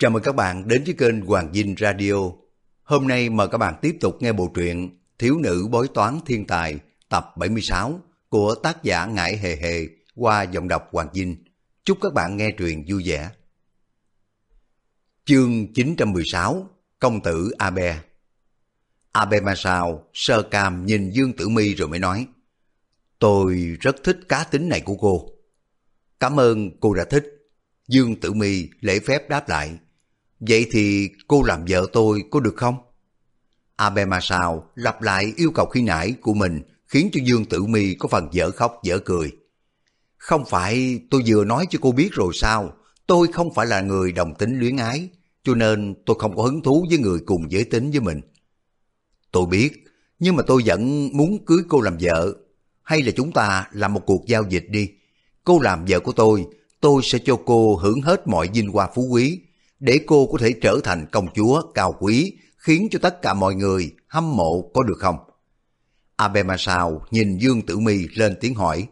Chào mừng các bạn đến với kênh Hoàng Dinh Radio. Hôm nay mời các bạn tiếp tục nghe bộ truyện Thiếu nữ bói toán thiên tài, tập 76 của tác giả Ngải Hề Hề qua giọng đọc Hoàng Dinh. Chúc các bạn nghe truyện vui vẻ. Chương 916 Công tử Abe Abe Masao sơ cam nhìn Dương Tử Mi rồi mới nói, Tôi rất thích cá tính này của cô. Cảm ơn, cô đã thích. Dương Tử Mi lễ phép đáp lại. Vậy thì cô làm vợ tôi có được không? Abe Masao lặp lại yêu cầu khi nãy của mình khiến cho Dương Tử Mi có phần dở khóc dở cười. Không phải tôi vừa nói cho cô biết rồi sao? Tôi không phải là người đồng tính luyến ái, cho nên tôi không có hứng thú với người cùng giới tính với mình. Tôi biết, nhưng mà tôi vẫn muốn cưới cô làm vợ. Hay là chúng ta làm một cuộc giao dịch đi. Cô làm vợ của tôi, tôi sẽ cho cô hưởng hết mọi vinh hoa phú quý, để cô có thể trở thành công chúa cao quý, khiến cho tất cả mọi người hâm mộ có được không? Abe Masao nhìn Dương Tử Mi lên tiếng hỏi.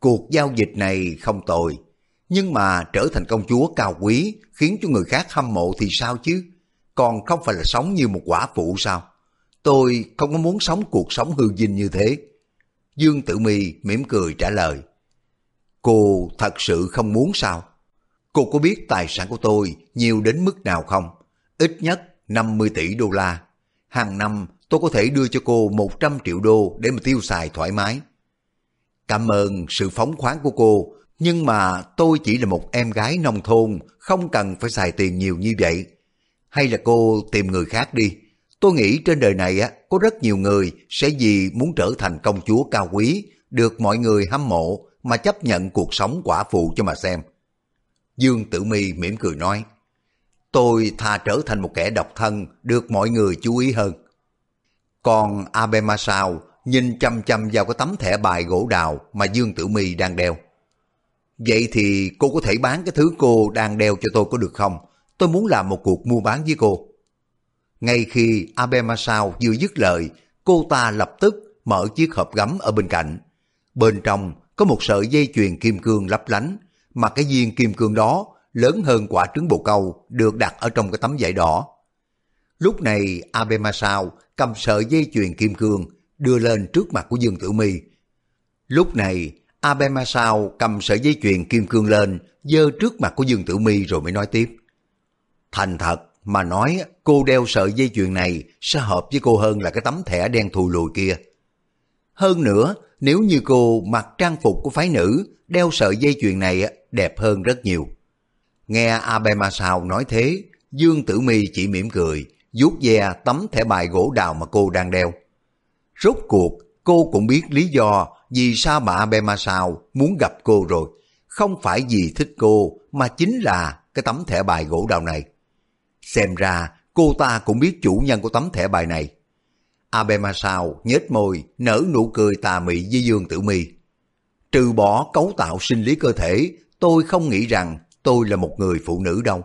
Cuộc giao dịch này không tồi, nhưng mà trở thành công chúa cao quý khiến cho người khác hâm mộ thì sao chứ? Còn không phải là sống như một quả phụ sao? Tôi không có muốn sống cuộc sống hư vinh như thế. Dương Tử Mi mỉm cười trả lời. Cô thật sự không muốn sao? Cô có biết tài sản của tôi nhiều đến mức nào không? Ít nhất 50 tỷ đô la. Hàng năm tôi có thể đưa cho cô 100 triệu đô để mà tiêu xài thoải mái. Cảm ơn sự phóng khoáng của cô, nhưng mà tôi chỉ là một em gái nông thôn, không cần phải xài tiền nhiều như vậy. Hay là cô tìm người khác đi. Tôi nghĩ trên đời này á có rất nhiều người sẽ vì muốn trở thành công chúa cao quý, được mọi người hâm mộ mà chấp nhận cuộc sống quả phụ cho mà xem. Dương Tử Mi mỉm cười nói, tôi thà trở thành một kẻ độc thân được mọi người chú ý hơn. Còn Abema sao nhìn chăm chăm vào cái tấm thẻ bài gỗ đào mà Dương Tử Mi đang đeo. Vậy thì cô có thể bán cái thứ cô đang đeo cho tôi có được không? Tôi muốn làm một cuộc mua bán với cô. Ngay khi Abema sao vừa dứt lời, cô ta lập tức mở chiếc hộp gấm ở bên cạnh. Bên trong có một sợi dây chuyền kim cương lấp lánh, mà cái viên kim cương đó lớn hơn quả trứng bồ câu được đặt ở trong cái tấm vải đỏ. Lúc này Abemasao cầm sợi dây chuyền kim cương đưa lên trước mặt của Dương Tử Mi. Lúc này Abemasao cầm sợi dây chuyền kim cương lên dơ trước mặt của Dương Tử Mi rồi mới nói tiếp. Thành thật mà nói cô đeo sợi dây chuyền này sẽ hợp với cô hơn là cái tấm thẻ đen thù lùi kia. Hơn nữa, nếu như cô mặc trang phục của phái nữ, đeo sợi dây chuyền này đẹp hơn rất nhiều. Nghe Abema Sao nói thế, Dương Tử Mi chỉ mỉm cười, vuốt ve tấm thẻ bài gỗ đào mà cô đang đeo. Rốt cuộc, cô cũng biết lý do vì sao bà Abema Sao muốn gặp cô rồi. Không phải vì thích cô, mà chính là cái tấm thẻ bài gỗ đào này. Xem ra, cô ta cũng biết chủ nhân của tấm thẻ bài này. Abema Sao nhếch môi, nở nụ cười tà mị với Dương Tử Mi. Trừ bỏ cấu tạo sinh lý cơ thể, tôi không nghĩ rằng tôi là một người phụ nữ đâu.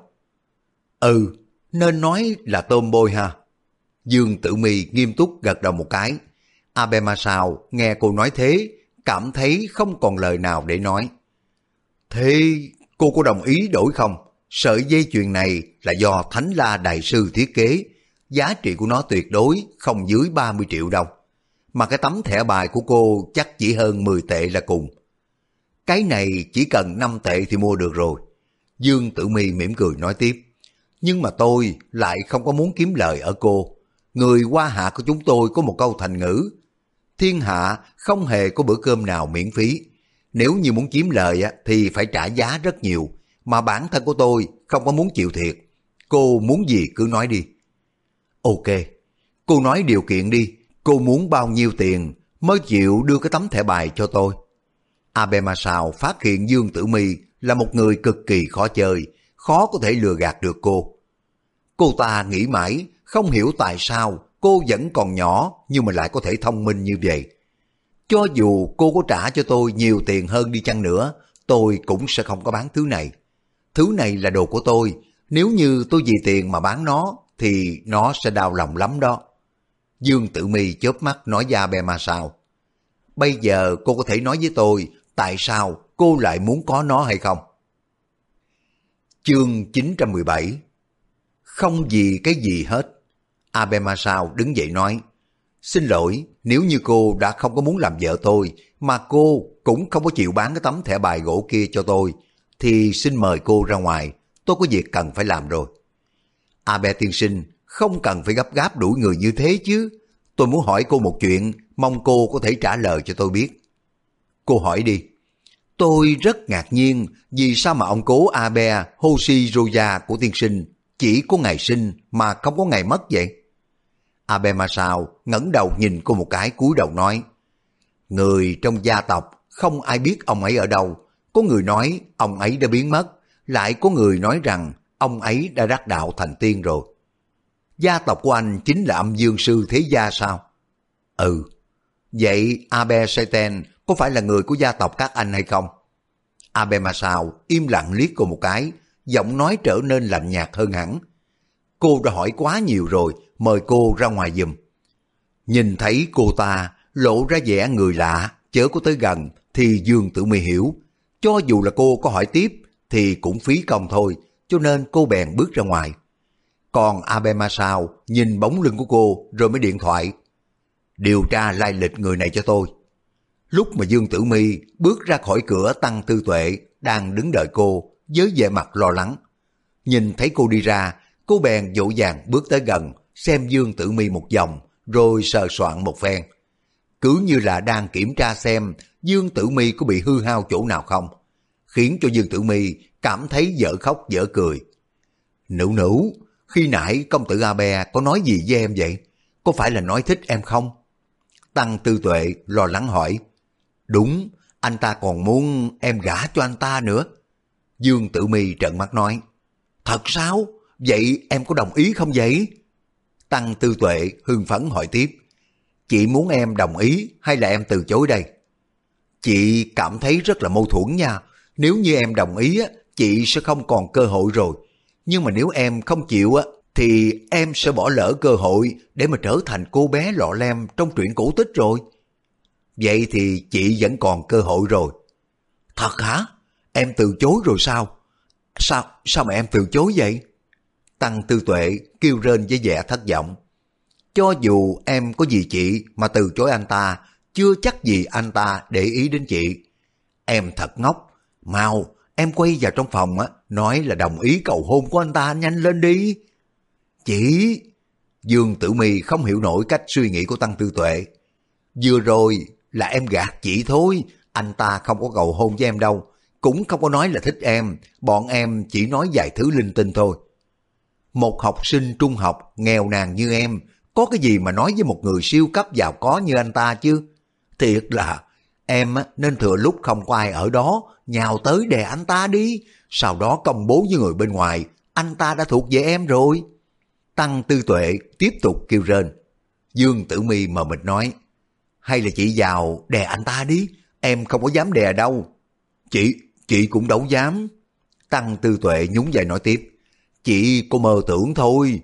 Ừ, nên nói là tôm bôi ha. Dương Tử Mi nghiêm túc gật đầu một cái. Abema Sao nghe cô nói thế, cảm thấy không còn lời nào để nói. Thế cô có đồng ý đổi không? Sợi dây chuyền này là do Thánh La Đại Sư thiết kế, giá trị của nó tuyệt đối, không dưới 30 triệu đâu. Mà cái tấm thẻ bài của cô chắc chỉ hơn 10 tệ là cùng. Cái này chỉ cần 5 tệ thì mua được rồi. Dương Tử Mi mỉm cười nói tiếp. Nhưng mà tôi lại không có muốn kiếm lời ở cô. Người qua hạ của chúng tôi có một câu thành ngữ. Thiên hạ không hề có bữa cơm nào miễn phí. Nếu như muốn kiếm lời thì phải trả giá rất nhiều. Mà bản thân của tôi không có muốn chịu thiệt. Cô muốn gì cứ nói đi. Ok, cô nói điều kiện đi, cô muốn bao nhiêu tiền mới chịu đưa cái tấm thẻ bài cho tôi. Abe Masao phát hiện Dương Tử Mi là một người cực kỳ khó chơi, khó có thể lừa gạt được cô. Cô ta nghĩ mãi, không hiểu tại sao cô vẫn còn nhỏ nhưng mà lại có thể thông minh như vậy. Cho dù cô có trả cho tôi nhiều tiền hơn đi chăng nữa, tôi cũng sẽ không có bán thứ này. Thứ này là đồ của tôi, nếu như tôi vì tiền mà bán nó, thì nó sẽ đau lòng lắm đó. Dương Tử Mi chớp mắt nói ra bè mà sao. Bây giờ cô có thể nói với tôi tại sao cô lại muốn có nó hay không? Chương 917 Không vì cái gì hết. Abema sao đứng dậy nói, Xin lỗi, nếu như cô đã không có muốn làm vợ tôi, mà cô cũng không có chịu bán cái tấm thẻ bài gỗ kia cho tôi, thì xin mời cô ra ngoài, tôi có việc cần phải làm rồi. À Abe tiên sinh, không cần phải gấp gáp đuổi người như thế chứ. Tôi muốn hỏi cô một chuyện, mong cô có thể trả lời cho tôi biết. Cô hỏi đi. Tôi rất ngạc nhiên vì sao mà ông cố Abe Hoshiroya của tiên sinh chỉ có ngày sinh mà không có ngày mất vậy? Abe Masao ngẩng đầu nhìn cô một cái cúi đầu nói Người trong gia tộc không ai biết ông ấy ở đâu. Có người nói ông ấy đã biến mất, lại có người nói rằng ông ấy đã đắc đạo thành tiên rồi. Gia tộc của anh chính là âm dương sư thế gia sao? Ừ. Vậy Abe Saiten có phải là người của gia tộc các anh hay không? Abe Masao im lặng liếc cô một cái, giọng nói trở nên lạnh nhạt hơn hẳn. Cô đã hỏi quá nhiều rồi, mời cô ra ngoài giùm. Nhìn thấy cô ta lộ ra vẻ người lạ, chớ có tới gần, thì Dương Tử Mi hiểu. Cho dù là cô có hỏi tiếp, thì cũng phí công thôi, cho nên cô bèn bước ra ngoài. Còn Abema Sao nhìn bóng lưng của cô rồi mới điện thoại. Điều tra lai lịch người này cho tôi. Lúc mà Dương Tử Mi bước ra khỏi cửa tăng tư tuệ đang đứng đợi cô với vẻ mặt lo lắng. Nhìn thấy cô đi ra, cô bèn dỗ dàng bước tới gần xem Dương Tử Mi một vòng rồi sờ soạn một phen. Cứ như là đang kiểm tra xem Dương Tử Mi có bị hư hao chỗ nào không, khiến cho Dương Tử Mi cảm thấy dở khóc dở cười. Nữ nữ, khi nãy công tử A Be có nói gì với em vậy? Có phải là nói thích em không? Tăng Tư Tuệ lo lắng hỏi. Đúng, anh ta còn muốn em gả cho anh ta nữa. Dương Tử Mi trợn mắt nói. Thật sao? Vậy em có đồng ý không vậy? Tăng Tư Tuệ hưng phấn hỏi tiếp. Chị muốn em đồng ý hay là em từ chối đây? Chị cảm thấy rất là mâu thuẫn nha. Nếu như em đồng ý, chị sẽ không còn cơ hội rồi. Nhưng mà nếu em không chịu, á thì em sẽ bỏ lỡ cơ hội để mà trở thành cô bé lọ lem trong truyện cổ tích rồi. Vậy thì chị vẫn còn cơ hội rồi. Thật hả? Em từ chối rồi sao? Sao, sao mà em từ chối vậy? Tăng Tư Tuệ kêu rên với vẻ thất vọng. Cho dù em có gì chị mà từ chối anh ta, chưa chắc gì anh ta để ý đến chị. Em thật ngốc, mau, em quay vào trong phòng á, nói là đồng ý cầu hôn của anh ta nhanh lên đi. Chị, Dương Tử Mi không hiểu nổi cách suy nghĩ của Tăng Tư Tuệ. Vừa rồi là em gạt chị thôi, anh ta không có cầu hôn với em đâu, cũng không có nói là thích em, bọn em chỉ nói vài thứ linh tinh thôi. Một học sinh trung học nghèo nàn như em, có cái gì mà nói với một người siêu cấp giàu có như anh ta chứ? Thiệt là, em nên thừa lúc không có ai ở đó, nhào tới đè anh ta đi, sau đó công bố với người bên ngoài, anh ta đã thuộc về em rồi. Tăng Tư Tuệ tiếp tục kêu rên. Dương Tử Mi mờ mịt nói, hay là chị vào đè anh ta đi, em không có dám đè đâu. Chị, chị cũng đâu dám. Tăng Tư Tuệ nhún vai nói tiếp, chị có mơ tưởng thôi.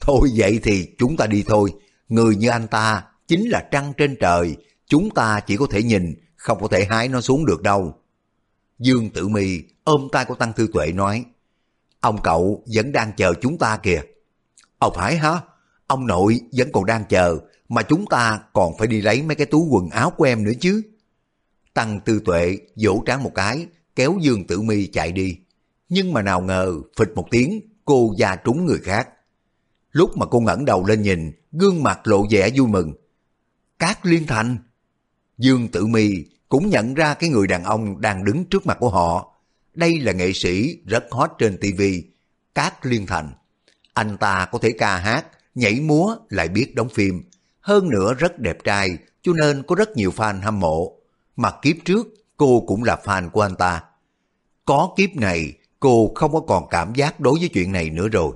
Thôi vậy thì chúng ta đi thôi, người như anh ta chính là trăng trên trời, chúng ta chỉ có thể nhìn, không có thể hái nó xuống được đâu. Dương Tử Mi ôm tay của Tăng Tư Tuệ nói, ông cậu vẫn đang chờ chúng ta kìa. Ông phải hả? Ông nội vẫn còn đang chờ, mà chúng ta còn phải đi lấy mấy cái túi quần áo của em nữa chứ. Tăng Tư Tuệ vỗ trán một cái, kéo Dương Tử Mi chạy đi. Nhưng mà nào ngờ, phịch một tiếng, cô già trúng người khác. Lúc mà cô ngẩng đầu lên nhìn, gương mặt lộ vẻ vui mừng. Cát Liên Thành! Dương Tử Mi cũng nhận ra cái người đàn ông đang đứng trước mặt của họ. Đây là nghệ sĩ rất hot trên TV, Cát Liên Thành. Anh ta có thể ca hát, nhảy múa, lại biết đóng phim. Hơn nữa rất đẹp trai, cho nên có rất nhiều fan hâm mộ. Mà kiếp trước, cô cũng là fan của anh ta. Có kiếp này, cô không có còn cảm giác đối với chuyện này nữa rồi.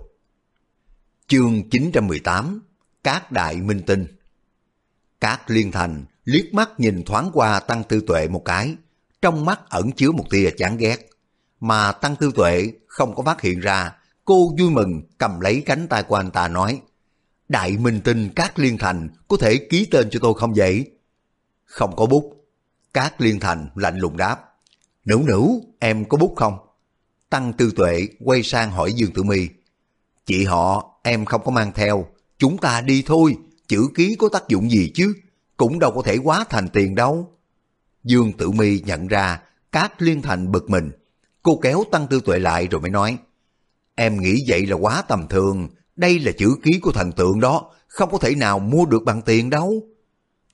Chương 918 Cát Đại Minh Tinh Cát Liên Thành liếc mắt nhìn thoáng qua Tăng Tư Tuệ một cái, trong mắt ẩn chứa một tia chán ghét. Mà Tăng Tư Tuệ không có phát hiện ra, cô vui mừng cầm lấy cánh tay của anh ta nói, Đại Minh Tinh Cát Liên Thành có thể ký tên cho tôi không vậy? Không có bút. Cát Liên Thành lạnh lùng đáp, Nữ nữ, em có bút không? Tăng Tư Tuệ quay sang hỏi Dương Tử Mi. Chị họ, em không có mang theo, chúng ta đi thôi, chữ ký có tác dụng gì chứ, cũng đâu có thể quá thành tiền đâu. Dương Tử Mi nhận ra Cát Liên Thành bực mình, cô kéo Tăng Tư Tuệ lại rồi mới nói, em nghĩ vậy là quá tầm thường, đây là chữ ký của thần tượng đó, không có thể nào mua được bằng tiền đâu.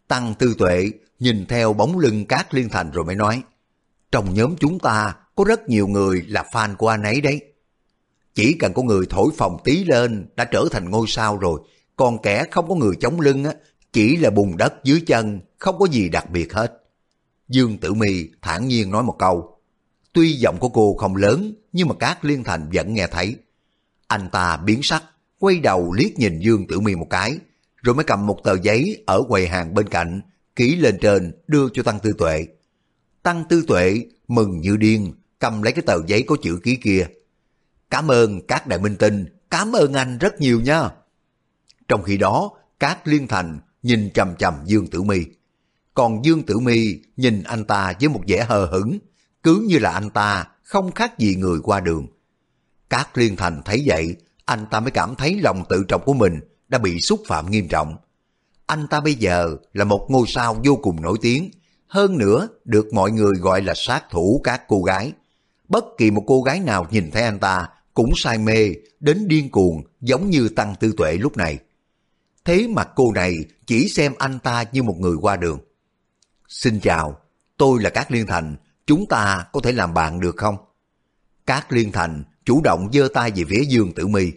Tăng Tư Tuệ nhìn theo bóng lưng Cát Liên Thành rồi mới nói, trong nhóm chúng ta có rất nhiều người là fan của anh ấy đấy. Chỉ cần có người thổi phòng tí lên đã trở thành ngôi sao rồi, còn kẻ không có người chống lưng á, chỉ là bùn đất dưới chân, không có gì đặc biệt hết. Dương Tử Mi thản nhiên nói một câu, tuy giọng của cô không lớn, nhưng mà Cát Liên Thành vẫn nghe thấy. Anh ta biến sắc, quay đầu liếc nhìn Dương Tử Mi một cái, rồi mới cầm một tờ giấy ở quầy hàng bên cạnh, ký lên trên đưa cho Tăng Tư Tuệ. Tăng Tư Tuệ mừng như điên, cầm lấy cái tờ giấy có chữ ký kia. Cảm ơn các đại minh tinh, cảm ơn anh rất nhiều nha. Trong khi đó, các liên thành nhìn chầm chầm Dương Tử Mi. Còn Dương Tử Mi nhìn anh ta với một vẻ hờ hững, cứ như là anh ta không khác gì người qua đường. Các liên thành thấy vậy, anh ta mới cảm thấy lòng tự trọng của mình đã bị xúc phạm nghiêm trọng. Anh ta bây giờ là một ngôi sao vô cùng nổi tiếng, hơn nữa được mọi người gọi là sát thủ các cô gái. Bất kỳ một cô gái nào nhìn thấy anh ta cũng say mê đến điên cuồng giống như Tăng Tư Tuệ lúc này. Thế mà cô này chỉ xem anh ta như một người qua đường. Xin chào, tôi là Cát Liên Thành, chúng ta có thể làm bạn được không? Cát Liên Thành chủ động giơ tay về phía Dương Tử Mi.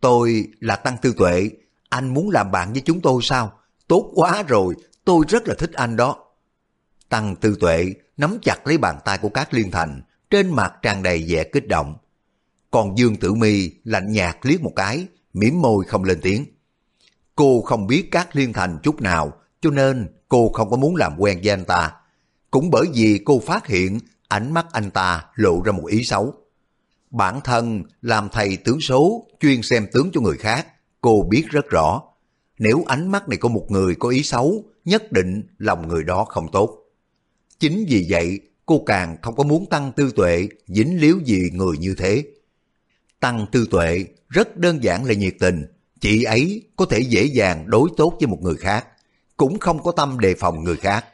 Tôi là Tăng Tư Tuệ, anh muốn làm bạn với chúng tôi sao? Tốt quá rồi, tôi rất là thích anh đó. Tăng Tư Tuệ nắm chặt lấy bàn tay của Cát Liên Thành, trên mặt tràn đầy vẻ kích động. Còn Dương Tử Mi lạnh nhạt liếc một cái, mỉm môi không lên tiếng. Cô không biết các Liên Thành chút nào, cho nên cô không có muốn làm quen với anh ta. Cũng bởi vì cô phát hiện ánh mắt anh ta lộ ra một ý xấu. Bản thân làm thầy tướng số, chuyên xem tướng cho người khác, cô biết rất rõ. Nếu ánh mắt này có một người có ý xấu, nhất định lòng người đó không tốt. Chính vì vậy, cô càng không có muốn tăng tư tuệ dính líu gì người như thế. Tăng tư tuệ rất đơn giản là nhiệt tình, chị ấy có thể dễ dàng đối tốt với một người khác, cũng không có tâm đề phòng người khác.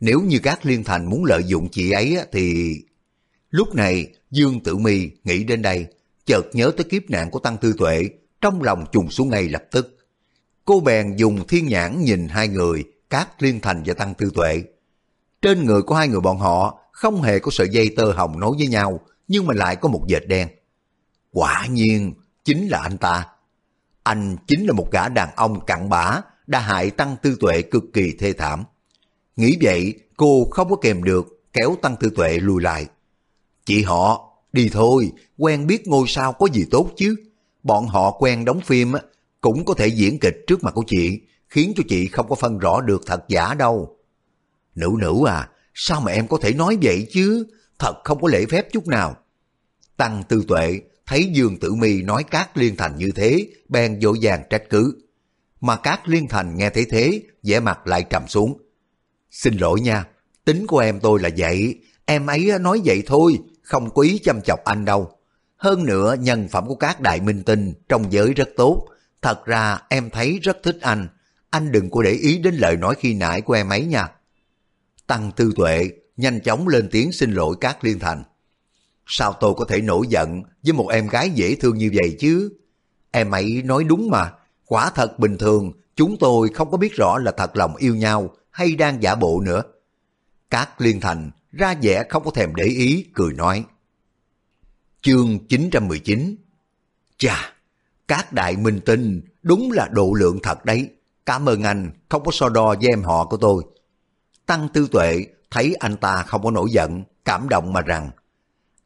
Nếu như các liên thành muốn lợi dụng chị ấy thì... Lúc này, Dương Tử Mi nghĩ đến đây, chợt nhớ tới kiếp nạn của Tăng Tư Tuệ, trong lòng trùng xuống ngay lập tức. Cô bèn dùng thiên nhãn nhìn hai người, Cát Liên Thành và Tăng Tư Tuệ. Trên người của hai người bọn họ không hề có sợi dây tơ hồng nối với nhau, nhưng mà lại có một dệt đen. Quả nhiên, chính là anh ta. Anh chính là một gã đàn ông cặn bã, đã hại Tăng Tư Tuệ cực kỳ thê thảm. Nghĩ vậy, cô không có kèm được, kéo Tăng Tư Tuệ lùi lại. Chị họ, đi thôi, quen biết ngôi sao có gì tốt chứ. Bọn họ quen đóng phim cũng có thể diễn kịch trước mặt của chị, khiến cho chị không có phân rõ được thật giả đâu. Nữ nữ à, sao mà em có thể nói vậy chứ? Thật không có lễ phép chút nào. Tăng tư tuệ thấy Dương Tử Mi nói Cát Liên Thành như thế, bèn dỗ dàng trách cứ. Mà Cát Liên Thành nghe thấy thế, vẻ mặt lại trầm xuống. Xin lỗi nha, tính của em tôi là vậy, em ấy nói vậy thôi, không có ý chăm chọc anh đâu. Hơn nữa, nhân phẩm của các đại minh tinh trong giới rất tốt. Thật ra em thấy rất thích anh. Anh đừng có để ý đến lời nói khi nãy của em ấy nha. Tăng Tư Tuệ nhanh chóng lên tiếng xin lỗi các liên thành. Sao tôi có thể nổi giận với một em gái dễ thương như vậy chứ? Em ấy nói đúng mà, quả thật bình thường chúng tôi không có biết rõ là thật lòng yêu nhau hay đang giả bộ nữa. Các liên thành ra vẻ không có thèm để ý, cười nói. Chương 919 Chà, các đại minh tinh đúng là độ lượng thật đấy. Cảm ơn anh, không có so đo với em họ của tôi. Tăng Tư Tuệ thấy anh ta không có nổi giận, cảm động mà rằng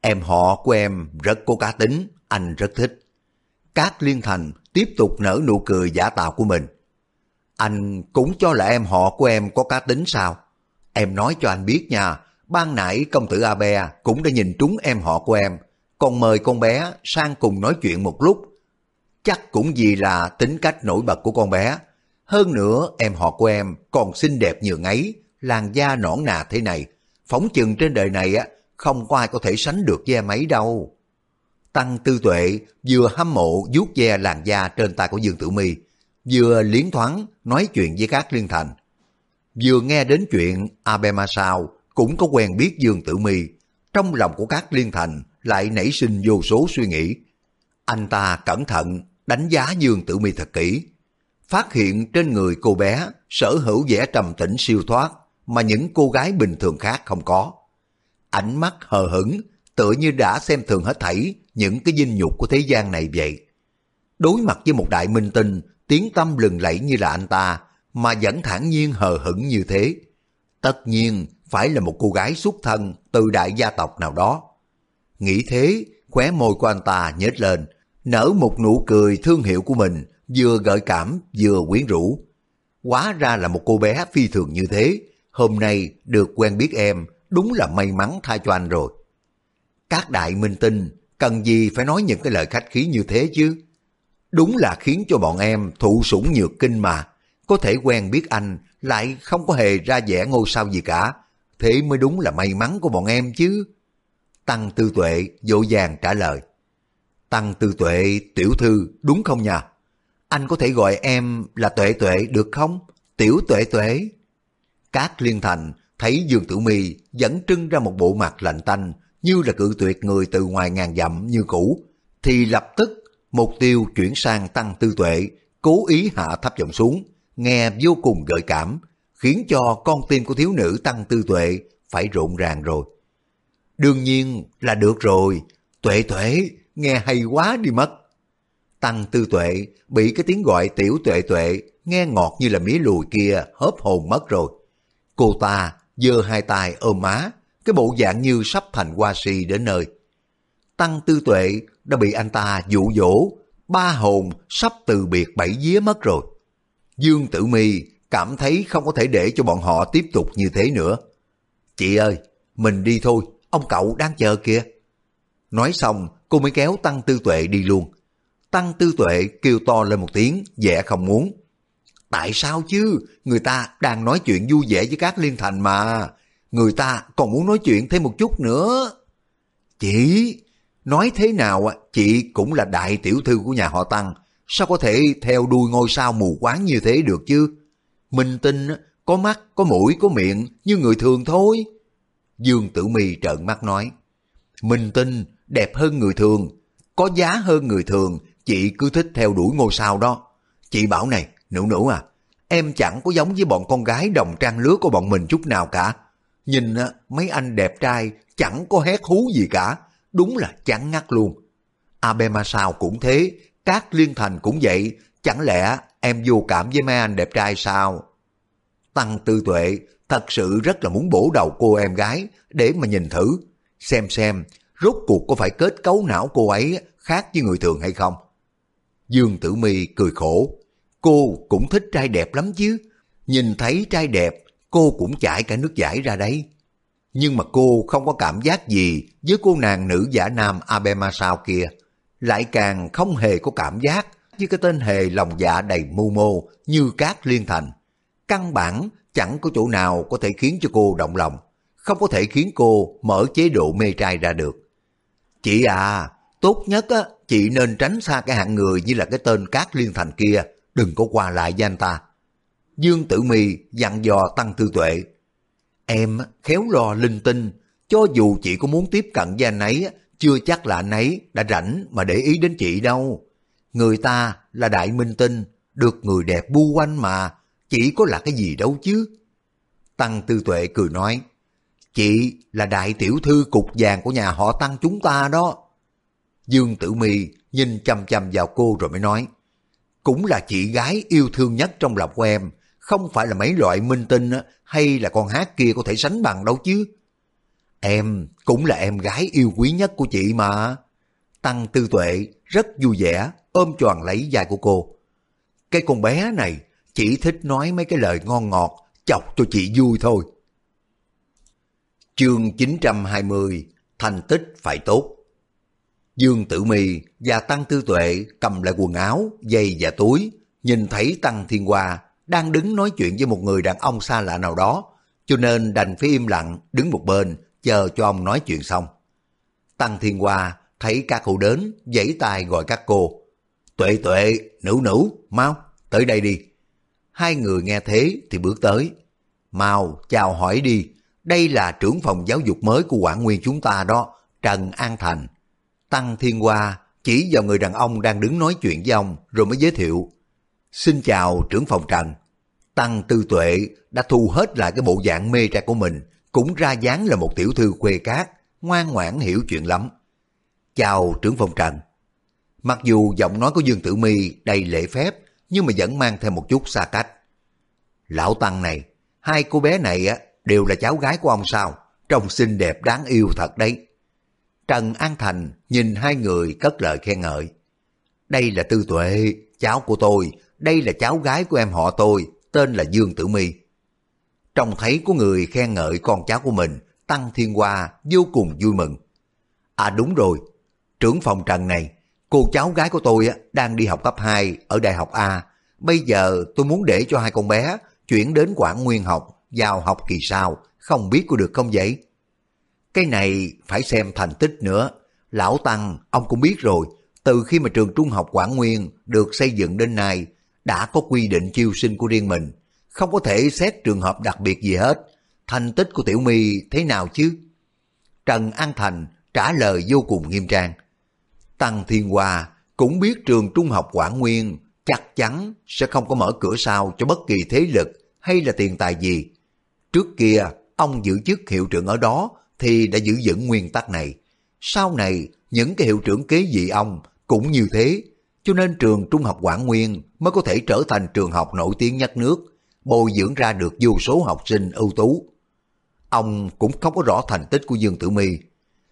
em họ của em rất có cá tính, anh rất thích. Cát Liên Thành tiếp tục nở nụ cười giả tạo của mình. Anh cũng cho là em họ của em có cá tính sao? Em nói cho anh biết nha, ban nãy công tử Abe cũng đã nhìn trúng em họ của em, còn mời con bé sang cùng nói chuyện một lúc. Chắc cũng vì là tính cách nổi bật của con bé. Hơn nữa em họ của em còn xinh đẹp như ấy, làn da nõn nà thế này, phóng chừng trên đời này á không có ai có thể sánh được ve máy đâu. Tăng Tư Tuệ vừa hâm mộ vuốt ve làn da trên tay của Dương Tử Mi, vừa liến thoáng nói chuyện với các liên thành. Vừa nghe đến chuyện Abema Sao cũng có quen biết Dương Tử Mi, trong lòng của các liên thành lại nảy sinh vô số suy nghĩ. Anh ta cẩn thận đánh giá Dương Tử Mi thật kỹ, phát hiện trên người cô bé sở hữu vẻ trầm tĩnh siêu thoát mà những cô gái bình thường khác không có. Ánh mắt hờ hững, tựa như đã xem thường hết thảy những cái dinh nhục của thế gian này vậy. Đối mặt với một đại minh tinh, tiếng tâm lừng lẫy như là anh ta, mà vẫn thản nhiên hờ hững như thế. Tất nhiên phải là một cô gái xuất thân từ đại gia tộc nào đó. Nghĩ thế, khóe môi của anh ta nhếch lên, nở một nụ cười thương hiệu của mình, vừa gợi cảm vừa quyến rũ. Quá ra là một cô bé phi thường như thế, hôm nay được quen biết em, đúng là may mắn thay cho anh rồi. Các đại minh tinh cần gì phải nói những cái lời khách khí như thế chứ? Đúng là khiến cho bọn em thụ sủng nhược kinh mà, có thể quen biết anh lại không có hề ra vẻ ngôi sao gì cả, thế mới đúng là may mắn của bọn em chứ. Tăng Tư Tuệ dỗ dàng trả lời. Tăng Tư Tuệ tiểu thư đúng không nhỉ? Anh có thể gọi em là Tuệ Tuệ được không? Tiểu Tuệ Tuệ. Các liên thành thấy Dương Tử Mi vẫn trưng ra một bộ mặt lạnh tanh như là cự tuyệt người từ ngoài ngàn dặm như cũ, thì lập tức mục tiêu chuyển sang Tăng Tư Tuệ, cố ý hạ thấp giọng xuống, nghe vô cùng gợi cảm, khiến cho con tim của thiếu nữ Tăng Tư Tuệ phải rộn ràng rồi. Đương nhiên là được rồi, Tuệ Tuệ, nghe hay quá đi mất. Tăng Tư Tuệ bị cái tiếng gọi tiểu Tuệ Tuệ nghe ngọt như là mía lùi kia hớp hồn mất rồi. Cô ta giơ hai tay ôm má, cái bộ dạng như sắp thành hoa si đến nơi. Tăng Tư Tuệ đã bị anh ta dụ dỗ, ba hồn sắp từ biệt bảy vía mất rồi. Dương Tử Mi cảm thấy không có thể để cho bọn họ tiếp tục như thế nữa. Chị ơi, mình đi thôi, ông cậu đang chờ kìa. Nói xong, cô mới kéo Tăng Tư Tuệ đi luôn. Tăng Tư Tuệ kêu to lên một tiếng, vẻ không muốn. Tại sao chứ? Người ta đang nói chuyện vui vẻ với các liên thành mà. Người ta còn muốn nói chuyện thêm một chút nữa. Chị, nói thế nào chị cũng là đại tiểu thư của nhà họ Tăng. Sao có thể theo đuôi ngôi sao mù quáng như thế được chứ? Minh tinh có mắt, có mũi, có miệng như người thường thôi. Dương Tử Mi trợn mắt nói. Minh tinh đẹp hơn người thường, có giá hơn người thường, chị cứ thích theo đuổi ngôi sao đó. Chị bảo này, nữ nữ à, em chẳng có giống với bọn con gái đồng trang lứa của bọn mình chút nào cả. Nhìn mấy anh đẹp trai chẳng có hét hú gì cả, đúng là chán ngắt luôn. Abema sao cũng thế, các liên thành cũng vậy, chẳng lẽ em vô cảm với mấy anh đẹp trai sao? Tăng Tư Tuệ thật sự rất là muốn bổ đầu cô em gái để mà nhìn thử, xem xem rốt cuộc có phải kết cấu não cô ấy khác với người thường hay không. Dương Tử Mi cười khổ, cô cũng thích trai đẹp lắm chứ, nhìn thấy trai đẹp cô cũng chảy cả nước giải ra đấy. Nhưng mà cô không có cảm giác gì với cô nàng nữ giả nam Abema sao kia, lại càng không hề có cảm giác với cái tên hề lòng dạ đầy mưu mô như Cát Liên Thành. Căn bản chẳng có chỗ nào có thể khiến cho cô động lòng, không có thể khiến cô mở chế độ mê trai ra được. Chị à, tốt nhất á, chị nên tránh xa cái hạng người như là cái tên Cát Liên Thành kia, đừng có qua lại với anh ta. Dương Tử Mi dặn dò Tăng Tư Tuệ. Em khéo lo linh tinh, cho dù chị có muốn tiếp cận với anh ấy, chưa chắc là anh ấy đã rảnh mà để ý đến chị đâu. Người ta là đại minh tinh, được người đẹp bu quanh mà, chỉ có là cái gì đâu chứ. Tăng Tư Tuệ cười nói, chị là đại tiểu thư cục vàng của nhà họ Tăng chúng ta đó. Dương Tử Mi nhìn chăm chăm vào cô rồi mới nói, cũng là chị gái yêu thương nhất trong lòng của em, không phải là mấy loại minh tinh hay là con hát kia có thể sánh bằng đâu chứ. Em cũng là em gái yêu quý nhất của chị mà. Tăng Tư Tuệ rất vui vẻ ôm tròn lấy vai của cô. Cái con bé này chỉ thích nói mấy cái lời ngon ngọt chọc cho chị vui thôi. Chương 920 Thành tích phải tốt Dương Tử Mi và Tăng Tư Tuệ cầm lại quần áo, giày và túi, nhìn thấy Tăng Thiên Hoa đang đứng nói chuyện với một người đàn ông xa lạ nào đó, cho nên đành phải im lặng đứng một bên chờ cho ông nói chuyện xong. Tăng Thiên Hoa thấy các cô đến, giãy tay gọi các cô. Tuệ tuệ, nữ nữ, mau, tới đây đi. Hai người nghe thế thì bước tới. Mau, chào hỏi đi, đây là trưởng phòng giáo dục mới của quản nguyên chúng ta đó, Trần An Thành. Tăng Thiên Hoa chỉ vào người đàn ông đang đứng nói chuyện với ông rồi mới giới thiệu. Xin chào trưởng phòng Trần. Tăng Tư Tuệ đã thu hết lại cái bộ dạng mê trai của mình, cũng ra dáng là một tiểu thư quê cát, ngoan ngoãn hiểu chuyện lắm. Chào trưởng phòng Trần. Mặc dù giọng nói của Dương Tử Mi đầy lễ phép, nhưng mà vẫn mang thêm một chút xa cách. Lão Tăng này, hai cô bé này á đều là cháu gái của ông sao? Trông xinh đẹp đáng yêu thật đấy. Trần An Thành nhìn hai người cất lời khen ngợi. Đây là Tư Tuệ, cháu của tôi, đây là cháu gái của em họ tôi, tên là Dương Tử My. Trông thấy có người khen ngợi con cháu của mình, Tăng Thiên Hoa vô cùng vui mừng. À đúng rồi, trưởng phòng Trần này, cô cháu gái của tôi đang đi học cấp 2 ở Đại học A. Bây giờ tôi muốn để cho hai con bé chuyển đến Quảng Nguyên học, vào học kỳ sau, không biết có được không vậy? Cái này phải xem thành tích nữa. Lão Tăng, ông cũng biết rồi, từ khi mà trường trung học Quảng Nguyên được xây dựng đến nay, đã có quy định chiêu sinh của riêng mình, không có thể xét trường hợp đặc biệt gì hết. Thành tích của Tiểu My thế nào chứ? Trần An Thành trả lời vô cùng nghiêm trang. Tăng Thiên Hoa cũng biết trường trung học Quảng Nguyên chắc chắn sẽ không có mở cửa sau cho bất kỳ thế lực hay là tiền tài gì. Trước kia, ông giữ chức hiệu trưởng ở đó thì đã giữ vững nguyên tắc này. Sau này, những cái hiệu trưởng kế vị ông cũng như thế, cho nên trường Trung học Quảng Nguyên mới có thể trở thành trường học nổi tiếng nhất nước, bồi dưỡng ra được vô số học sinh ưu tú. Ông cũng không có rõ thành tích của Dương Tử My.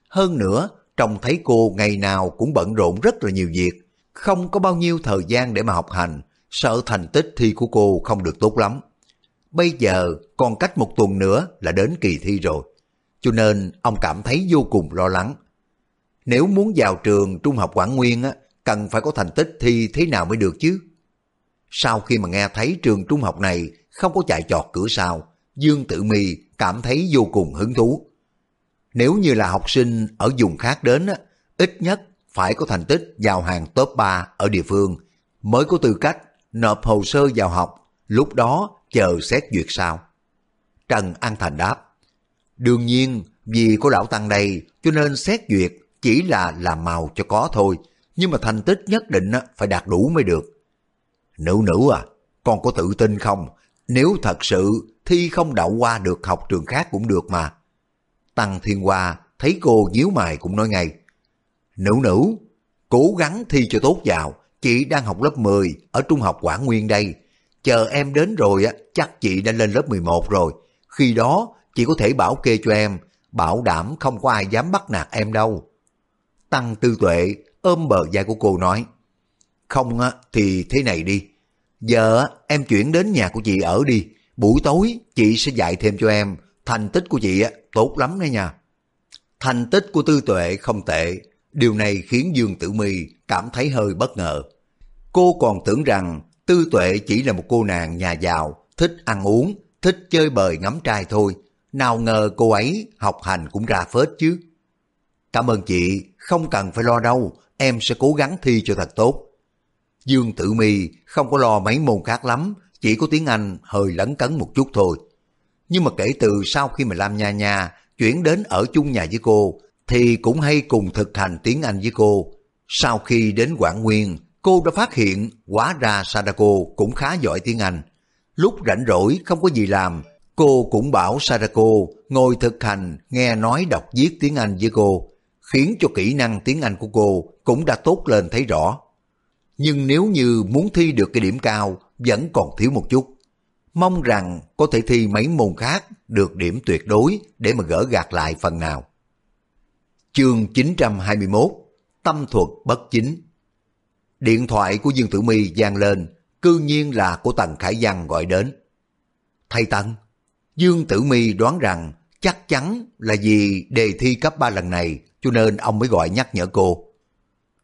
Hơn nữa, trông thấy cô ngày nào cũng bận rộn rất là nhiều việc, không có bao nhiêu thời gian để mà học hành, sợ thành tích thi của cô không được tốt lắm. Bây giờ còn cách một tuần nữa là đến kỳ thi rồi cho nên ông cảm thấy vô cùng lo lắng. Nếu muốn vào trường trung học Quảng Nguyên á, cần phải có thành tích thi thế nào mới được chứ? Sau khi mà nghe thấy trường trung học này không có chạy chọt cửa sau, Dương Tử Mi cảm thấy vô cùng hứng thú. Nếu như là học sinh ở vùng khác đến, á, ít nhất phải có thành tích vào hàng top 3 ở địa phương mới có tư cách nộp hồ sơ vào học, lúc đó chờ xét duyệt sao? Trần An Thành đáp, Đương nhiên, vì có lão tăng đây cho nên xét duyệt chỉ là làm màu cho có thôi, nhưng mà thành tích nhất định phải đạt đủ mới được. Nữ nữ à, con có tự tin không? Nếu thật sự thi không đậu qua được học trường khác cũng được mà. Tăng Thiên Hoa thấy cô nhíu mày cũng nói ngay. Nữ nữ, cố gắng thi cho tốt vào, chị đang học lớp 10 ở trung học Quảng Nguyên đây. Chờ em đến rồi á, chắc chị đã lên lớp 11 rồi. Khi đó chỉ có thể bảo kê cho em, bảo đảm không có ai dám bắt nạt em đâu. Tăng tư tuệ ôm bờ vai của cô nói, không á thì thế này đi, giờ em chuyển đến nhà của chị ở đi, buổi tối chị sẽ dạy thêm cho em, thành tích của chị á tốt lắm đấy nha. Thành tích của tư tuệ không tệ, điều này khiến Dương Tử My cảm thấy hơi bất ngờ. Cô còn tưởng rằng tư tuệ chỉ là một cô nàng nhà giàu, thích ăn uống, thích chơi bời ngắm trai thôi, nào ngờ cô ấy học hành cũng ra phết chứ. Cảm ơn chị, không cần phải lo đâu, em sẽ cố gắng thi cho thật tốt. Dương Tử Mi không có lo mấy môn khác lắm, chỉ có tiếng Anh hơi lấn cấn một chút thôi. Nhưng mà kể từ sau khi mà Lam Nha Nha chuyển đến ở chung nhà với cô, thì cũng hay cùng thực hành tiếng Anh với cô. Sau khi đến Quảng Nguyên, cô đã phát hiện quá ra Sadako cũng khá giỏi tiếng Anh. Lúc rảnh rỗi không có gì làm, Cô cũng bảo Sarako ngồi thực hành nghe nói đọc viết tiếng Anh với cô, khiến cho kỹ năng tiếng Anh của cô cũng đã tốt lên thấy rõ. Nhưng nếu như muốn thi được cái điểm cao, vẫn còn thiếu một chút. Mong rằng có thể thi mấy môn khác được điểm tuyệt đối để mà gỡ gạt lại phần nào. Chương 921 Tâm thuật bất chính Điện thoại của Dương Tử My vang lên, cư nhiên là của Tần Khải Văn gọi đến. Thầy Tần, Dương Tử Mi đoán rằng chắc chắn là vì đề thi cấp 3 lần này cho nên ông mới gọi nhắc nhở cô.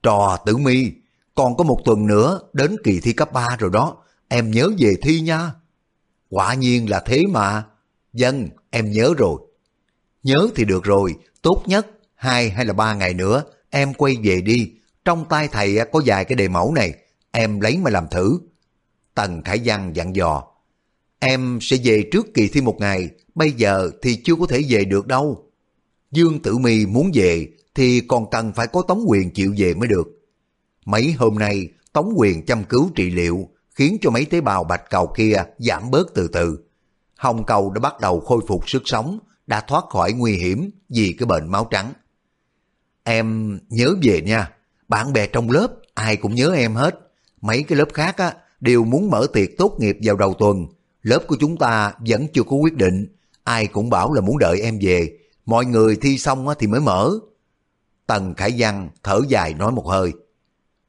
Trò Tử Mi, còn có một tuần nữa đến kỳ thi cấp 3 rồi đó, em nhớ về thi nha. Quả nhiên là thế mà. Dân, em nhớ rồi. Nhớ thì được rồi, tốt nhất hai hay là ba ngày nữa em quay về đi, trong tay thầy có vài cái đề mẫu này, em lấy mà làm thử. Tần Khải Văn dặn dò, em sẽ về trước kỳ thi một ngày, bây giờ thì chưa có thể về được đâu. Dương Tử Mi muốn về thì còn cần phải có Tống Quyền chịu về mới được. Mấy hôm nay, Tống Quyền chăm cứu trị liệu, khiến cho mấy tế bào bạch cầu kia giảm bớt từ từ. Hồng cầu đã bắt đầu khôi phục sức sống, đã thoát khỏi nguy hiểm vì cái bệnh máu trắng. Em nhớ về nha, bạn bè trong lớp ai cũng nhớ em hết. Mấy cái lớp khác á, đều muốn mở tiệc tốt nghiệp vào đầu tuần. Lớp của chúng ta vẫn chưa có quyết định, ai cũng bảo là muốn đợi em về. Mọi người thi xong thì mới mở. Tần Khải Văn thở dài nói một hơi.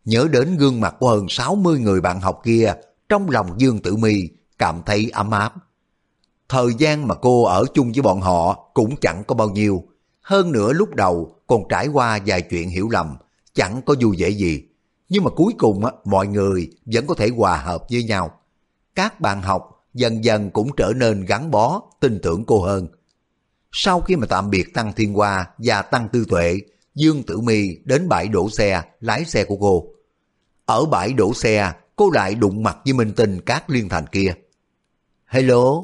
Nhớ đến gương mặt của hơn 60 người bạn học kia, trong lòng Dương Tử Mi cảm thấy ấm áp. Thời gian mà cô ở chung với bọn họ cũng chẳng có bao nhiêu. Hơn nữa lúc đầu còn trải qua vài chuyện hiểu lầm, chẳng có vui vẻ gì. Nhưng mà cuối cùng á, mọi người vẫn có thể hòa hợp với nhau. Các bạn học dần dần cũng trở nên gắn bó, tin tưởng cô hơn. Sau khi mà tạm biệt Tăng Thiên Hoa và Tăng Tư Tuệ, Dương Tử Mi đến bãi đổ xe, lái xe của cô. Ở bãi đổ xe, cô lại đụng mặt với minh tinh Cát Liên Thành kia. Hello,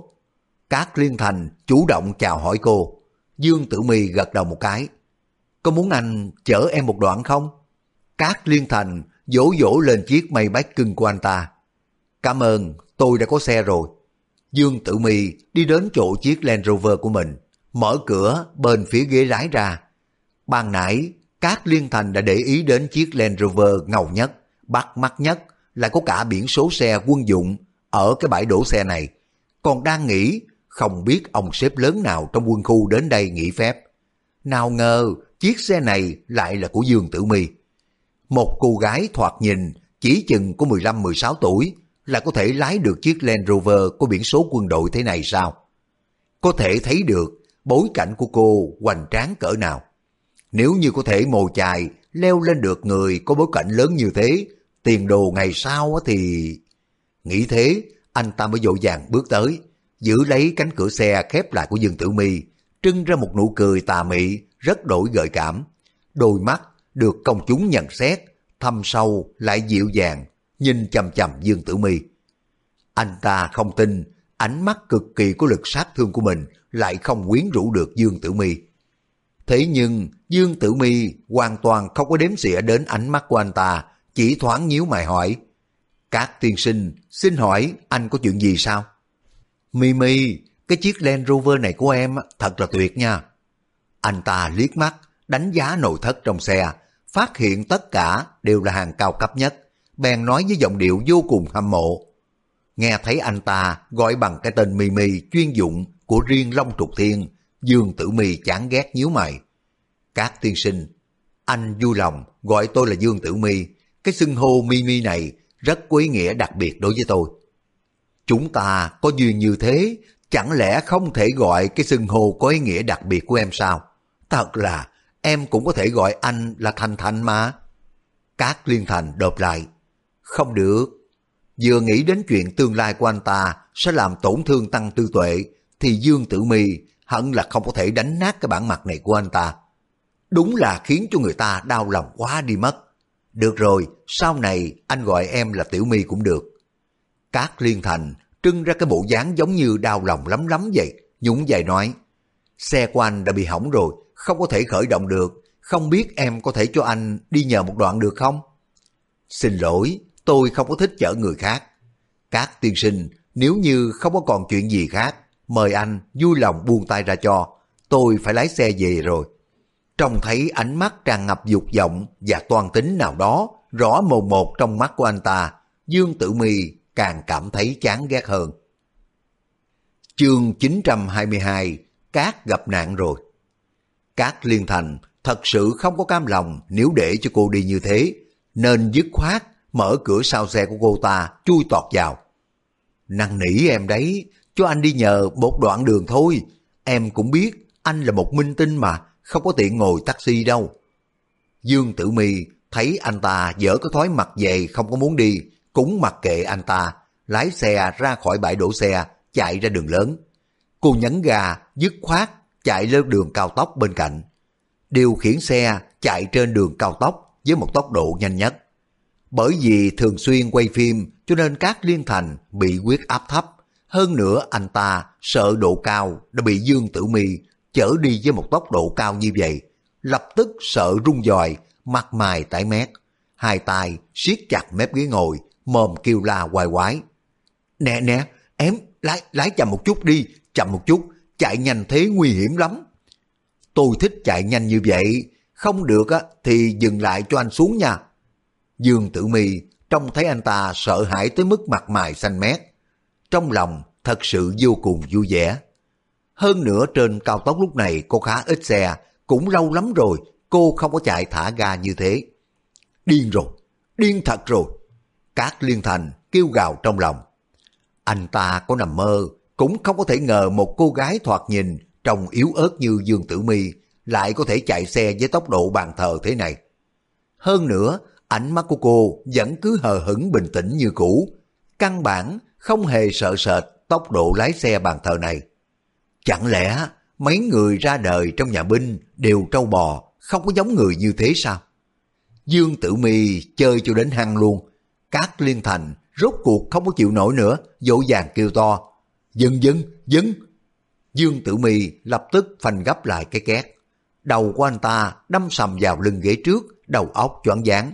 Cát Liên Thành chủ động chào hỏi cô. Dương Tử Mi gật đầu một cái. Có muốn anh chở em một đoạn không? Cát Liên Thành vỗ vỗ lên chiếc mây bách cưng của anh ta. Cảm ơn, tôi đã có xe rồi. Dương Tử Mi đi đến chỗ chiếc Land Rover của mình, mở cửa bên phía ghế lái ra. Ban nãy, các Liên Thành đã để ý đến chiếc Land Rover ngầu nhất, bắt mắt nhất, lại có cả biển số xe quân dụng ở cái bãi đổ xe này. Còn đang nghĩ không biết ông sếp lớn nào trong quân khu đến đây nghỉ phép. Nào ngờ chiếc xe này lại là của Dương Tử Mi, Một cô gái thoạt nhìn chỉ chừng có 15-16 tuổi là có thể lái được chiếc Land Rover có biển số quân đội thế này sao? Có thể thấy được bối cảnh của cô hoành tráng cỡ nào. Nếu như có thể mồ chài leo lên được người có bối cảnh lớn như thế, tiền đồ ngày sau thì... Nghĩ thế, anh ta mới dội vàng bước tới, giữ lấy cánh cửa xe khép lại của Dương Tử Mi, trưng ra một nụ cười tà mị rất đổi gợi cảm. Đôi mắt được công chúng nhận xét, thâm sâu lại dịu dàng, nhìn chầm chầm Dương Tử Mi. Anh ta không tin, ánh mắt cực kỳ có lực sát thương của mình lại không quyến rũ được Dương Tử Mi. Thế nhưng Dương Tử Mi hoàn toàn không có đếm xỉa đến ánh mắt của anh ta, chỉ thoáng nhíu mày hỏi. Các tiên sinh, xin hỏi anh có chuyện gì sao? Mimi, cái chiếc Land Rover này của em thật là tuyệt nha. Anh ta liếc mắt, đánh giá nội thất trong xe, phát hiện tất cả đều là hàng cao cấp nhất, bèn nói với giọng điệu vô cùng hâm mộ. Nghe thấy anh ta gọi bằng cái tên mì mì chuyên dụng của riêng Long Trục Thiên, Dương Tử Mi chán ghét nhíu mày. Các tiên sinh, anh vui lòng gọi tôi là Dương Tử Mi, cái xưng hô Mimi này rất có ý nghĩa đặc biệt đối với tôi. Chúng ta có duyên như thế, chẳng lẽ không thể gọi cái xưng hô có ý nghĩa đặc biệt của em sao? Thật là, em cũng có thể gọi anh là Thành Thành mà. Các Liên Thành đột lại. Không được. Vừa nghĩ đến chuyện tương lai của anh ta sẽ làm tổn thương tăng tư tuệ, thì Dương Tử Mi hận là không có thể đánh nát cái bản mặt này của anh ta. Đúng là khiến cho người ta đau lòng quá đi mất. Được rồi, sau này anh gọi em là Tiểu My cũng được. Cát Liên Thành trưng ra cái bộ dáng giống như đau lòng lắm lắm vậy, nhún dài nói. Xe của anh đã bị hỏng rồi, không có thể khởi động được, không biết em có thể cho anh đi nhờ một đoạn được không? Xin lỗi, tôi không có thích chở người khác. Các tiên sinh, nếu như không có còn chuyện gì khác, mời anh vui lòng buông tay ra cho, tôi phải lái xe về rồi. Trông thấy ánh mắt tràn ngập dục vọng và toan tính nào đó rõ mồn một trong mắt của anh ta, Dương Tử Mi càng cảm thấy chán ghét hơn. Chương 922 Cát gặp nạn rồi Cát Liên Thành thật sự không có cam lòng nếu để cho cô đi như thế, nên dứt khoát mở cửa sau xe của cô ta chui tọt vào. Năng nỉ em đấy, cho anh đi nhờ một đoạn đường thôi, em cũng biết anh là một minh tinh mà, không có tiện ngồi taxi đâu. Dương Tử Mi thấy anh ta dở cái thói mặt về không có muốn đi, cũng mặc kệ anh ta, lái xe ra khỏi bãi đổ xe, chạy ra đường lớn. Cô nhấn ga, dứt khoát, chạy lên đường cao tốc bên cạnh. điều khiển xe chạy trên đường cao tốc với một tốc độ nhanh nhất. Bởi vì thường xuyên quay phim cho nên các liên thành bị huyết áp thấp. Hơn nữa anh ta sợ độ cao đã bị Dương Tử Mi chở đi với một tốc độ cao như vậy. Lập tức sợ rung dòi, mặt mày tái mét. Hai tay siết chặt mép ghế ngồi, mồm kêu la hoài quái. Nè nè, em lái lái chậm một chút đi, chậm một chút, chạy nhanh thế nguy hiểm lắm. Tôi thích chạy nhanh như vậy, không được á thì dừng lại cho anh xuống nha. Dương Tử Mi trông thấy anh ta sợ hãi tới mức mặt mày xanh mét. Trong lòng thật sự vô cùng vui vẻ. Hơn nữa trên cao tốc lúc này có khá ít xe, cũng lâu lắm rồi cô không có chạy thả ga như thế. Điên rồi, điên thật rồi. Cát Liên Thành kêu gào trong lòng. Anh ta có nằm mơ, cũng không có thể ngờ một cô gái thoạt nhìn trông yếu ớt như Dương Tử Mi lại có thể chạy xe với tốc độ bàn thờ thế này. Hơn nữa, ánh mắt của cô vẫn cứ hờ hững bình tĩnh như cũ, căn bản không hề sợ sệt tốc độ lái xe bàn thờ này. Chẳng lẽ mấy người ra đời trong nhà binh đều trâu bò, không có giống người như thế sao? Dương Tử Mi chơi cho đến hăng luôn, các liên thành rốt cuộc không có chịu nổi nữa, dỗ dàng kêu to. Dừng dừng, dừng. Dương Tử Mi lập tức phanh gấp lại cái két. Đầu của anh ta đâm sầm vào lưng ghế trước, đầu óc choáng váng.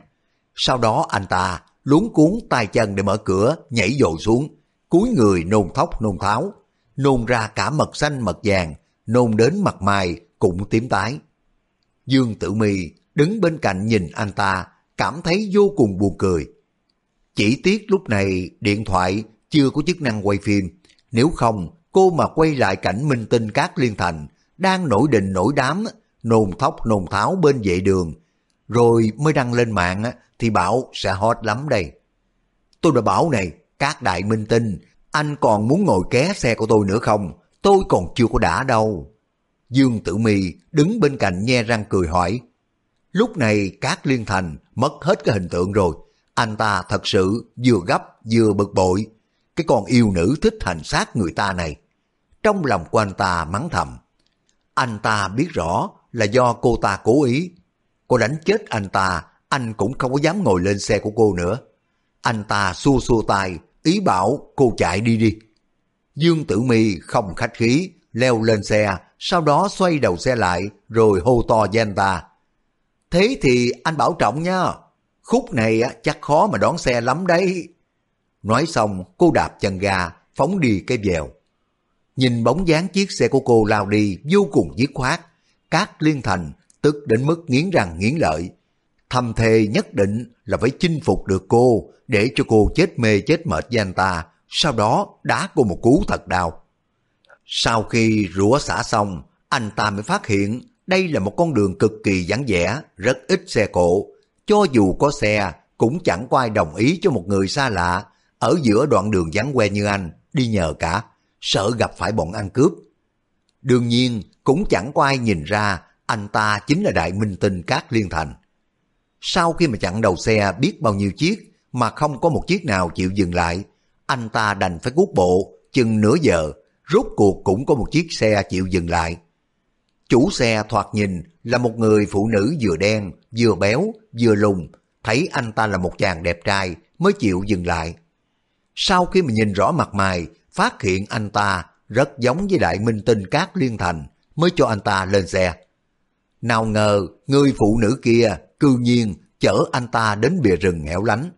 Sau đó anh ta luống cuốn tay chân để mở cửa, nhảy dồ xuống, cúi người nôn thóc nôn tháo, nôn ra cả mật xanh mật vàng, nôn đến mặt mày cũng tím tái. Dương Tử Mi đứng bên cạnh nhìn anh ta, cảm thấy vô cùng buồn cười. Chỉ tiếc lúc này điện thoại chưa có chức năng quay phim, nếu không cô mà quay lại cảnh minh tinh các liên thành, đang nổi đình nổi đám, nôn thóc nôn tháo bên vệ đường, rồi mới đăng lên mạng thì bảo sẽ hot lắm đây. Tôi đã bảo này, các đại minh tinh, anh còn muốn ngồi ké xe của tôi nữa không? Tôi còn chưa có đã đâu. Dương Tử Mi đứng bên cạnh nhe răng cười hỏi. Lúc này các liên thành mất hết cái hình tượng rồi. Anh ta thật sự vừa gấp vừa bực bội. Cái con yêu nữ thích hành sát người ta này. Trong lòng của anh ta mắng thầm. Anh ta biết rõ là do cô ta cố ý. Cô đánh chết anh ta, anh cũng không có dám ngồi lên xe của cô nữa. Anh ta xua xua tay, ý bảo cô chạy đi đi. Dương Tử Mi không khách khí, leo lên xe, sau đó xoay đầu xe lại, rồi hô to với anh ta. Thế thì anh bảo trọng nha, khúc này chắc khó mà đón xe lắm đấy. Nói xong, cô đạp chân ga, phóng đi cái vèo. Nhìn bóng dáng chiếc xe của cô lao đi vô cùng dứt khoát, Cát Liên Thành tức đến mức nghiến răng nghiến lợi. Thầm thề nhất định là phải chinh phục được cô để cho cô chết mê chết mệt với anh ta, sau đó đá cô một cú thật đau. Sau khi rủa xả xong, anh ta mới phát hiện đây là một con đường cực kỳ vắng vẻ, rất ít xe cộ. Cho dù có xe, cũng chẳng có ai đồng ý cho một người xa lạ ở giữa đoạn đường vắng que như anh đi nhờ cả, sợ gặp phải bọn ăn cướp. Đương nhiên, cũng chẳng có ai nhìn ra anh ta chính là đại minh tinh Cát Liên Thành. Sau khi mà chặn đầu xe biết bao nhiêu chiếc mà không có một chiếc nào chịu dừng lại, anh ta đành phải cuốc bộ chừng nửa giờ, rốt cuộc cũng có một chiếc xe chịu dừng lại. Chủ xe thoạt nhìn là một người phụ nữ vừa đen, vừa béo, vừa lùn, thấy anh ta là một chàng đẹp trai mới chịu dừng lại. Sau khi mà nhìn rõ mặt mày, phát hiện anh ta rất giống với đại minh tinh Cát Liên Thành, mới cho anh ta lên xe. Nào ngờ người phụ nữ kia cư nhiên chở anh ta đến bìa rừng hẻo lánh.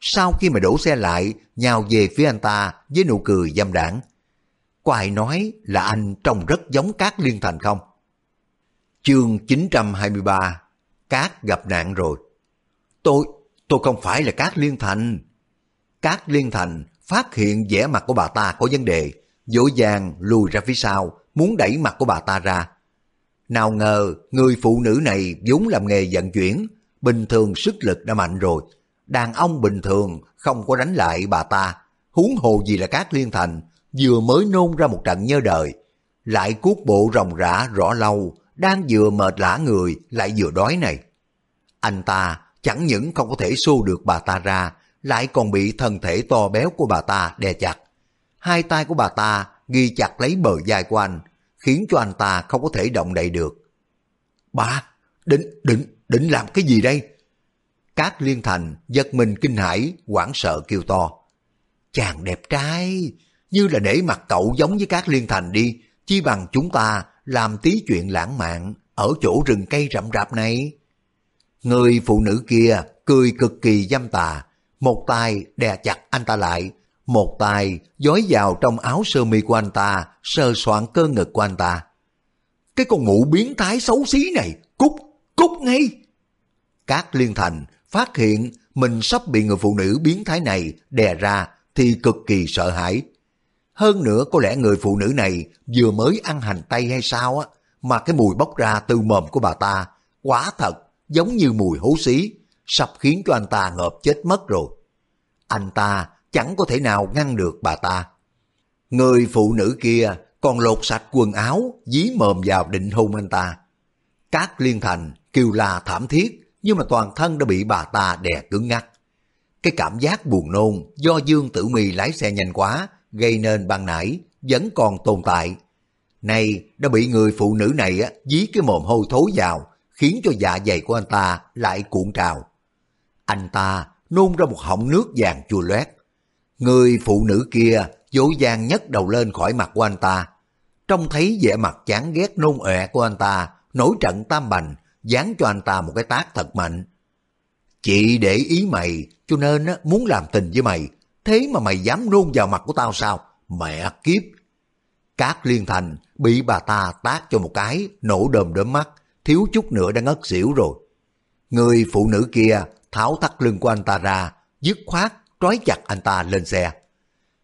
Sau khi mà đổ xe lại, nhào về phía anh ta với nụ cười dâm đảng. Có ai nói là anh trông rất giống Cát Liên Thành không? Chương 923 Cát gặp nạn rồi. Tôi, tôi không phải là Cát Liên Thành. Cát Liên Thành phát hiện vẻ mặt của bà ta có vấn đề, dỗ dàng lùi ra phía sau, muốn đẩy mặt của bà ta ra. Nào ngờ người phụ nữ này vốn làm nghề vận chuyển, bình thường sức lực đã mạnh rồi. Đàn ông bình thường không có đánh lại bà ta, huống hồ gì là các Liên Thành, vừa mới nôn ra một trận nhớ đời. Lại cuốc bộ rồng rã rõ lâu, đang vừa mệt lã người lại vừa đói này. Anh ta chẳng những không có thể xô được bà ta ra, lại còn bị thân thể to béo của bà ta đè chặt. Hai tay của bà ta ghi chặt lấy bờ vai của anh, khiến cho anh ta không có thể động đậy được. Bà, định, định, định làm cái gì đây? Cát Liên Thành giật mình kinh hãi, hoảng sợ kêu to. Chàng đẹp trai, như là để mặt cậu giống với Cát Liên Thành đi, chi bằng chúng ta làm tí chuyện lãng mạn ở chỗ rừng cây rậm rạp này. Người phụ nữ kia cười cực kỳ dâm tà, một tay đè chặt anh ta lại, một tay dối vào trong áo sơ mi của anh ta, sờ soạn cơ ngực của anh ta. Cái con mụ biến thái xấu xí này, cút, cút ngay! các Liên Thành phát hiện mình sắp bị người phụ nữ biến thái này đè ra thì cực kỳ sợ hãi. Hơn nữa có lẽ người phụ nữ này vừa mới ăn hành tây hay sao á, mà cái mùi bốc ra từ mồm của bà ta, quá thật giống như mùi hố xí, sắp khiến cho anh ta ngợp chết mất rồi. Anh ta chẳng có thể nào ngăn được bà ta. Người phụ nữ kia còn lột sạch quần áo, dí mồm vào định hôn anh ta. các Liên Thành kêu la thảm thiết, nhưng mà toàn thân đã bị bà ta đè cứng ngắc. Cái cảm giác buồn nôn do Dương Tử mì lái xe nhanh quá, gây nên ban nãy, vẫn còn tồn tại. Này đã bị người phụ nữ này á, dí cái mồm hôi thối vào, khiến cho dạ dày của anh ta lại cuộn trào. Anh ta nôn ra một họng nước vàng chua loét. Người phụ nữ kia dỗ dàng nhấc đầu lên khỏi mặt của anh ta. Trông thấy vẻ mặt chán ghét nôn ọe của anh ta, nổi trận tam bành, dán cho anh ta một cái tác thật mạnh. Chị để ý mày, cho nên muốn làm tình với mày, thế mà mày dám nôn vào mặt của tao sao? Mẹ kiếp! Cát Liên Thành bị bà ta tác cho một cái, nổ đơm đớm mắt, thiếu chút nữa đã ngất xỉu rồi. Người phụ nữ kia tháo thắt lưng của anh ta ra, dứt khoát trói chặt anh ta lên xe.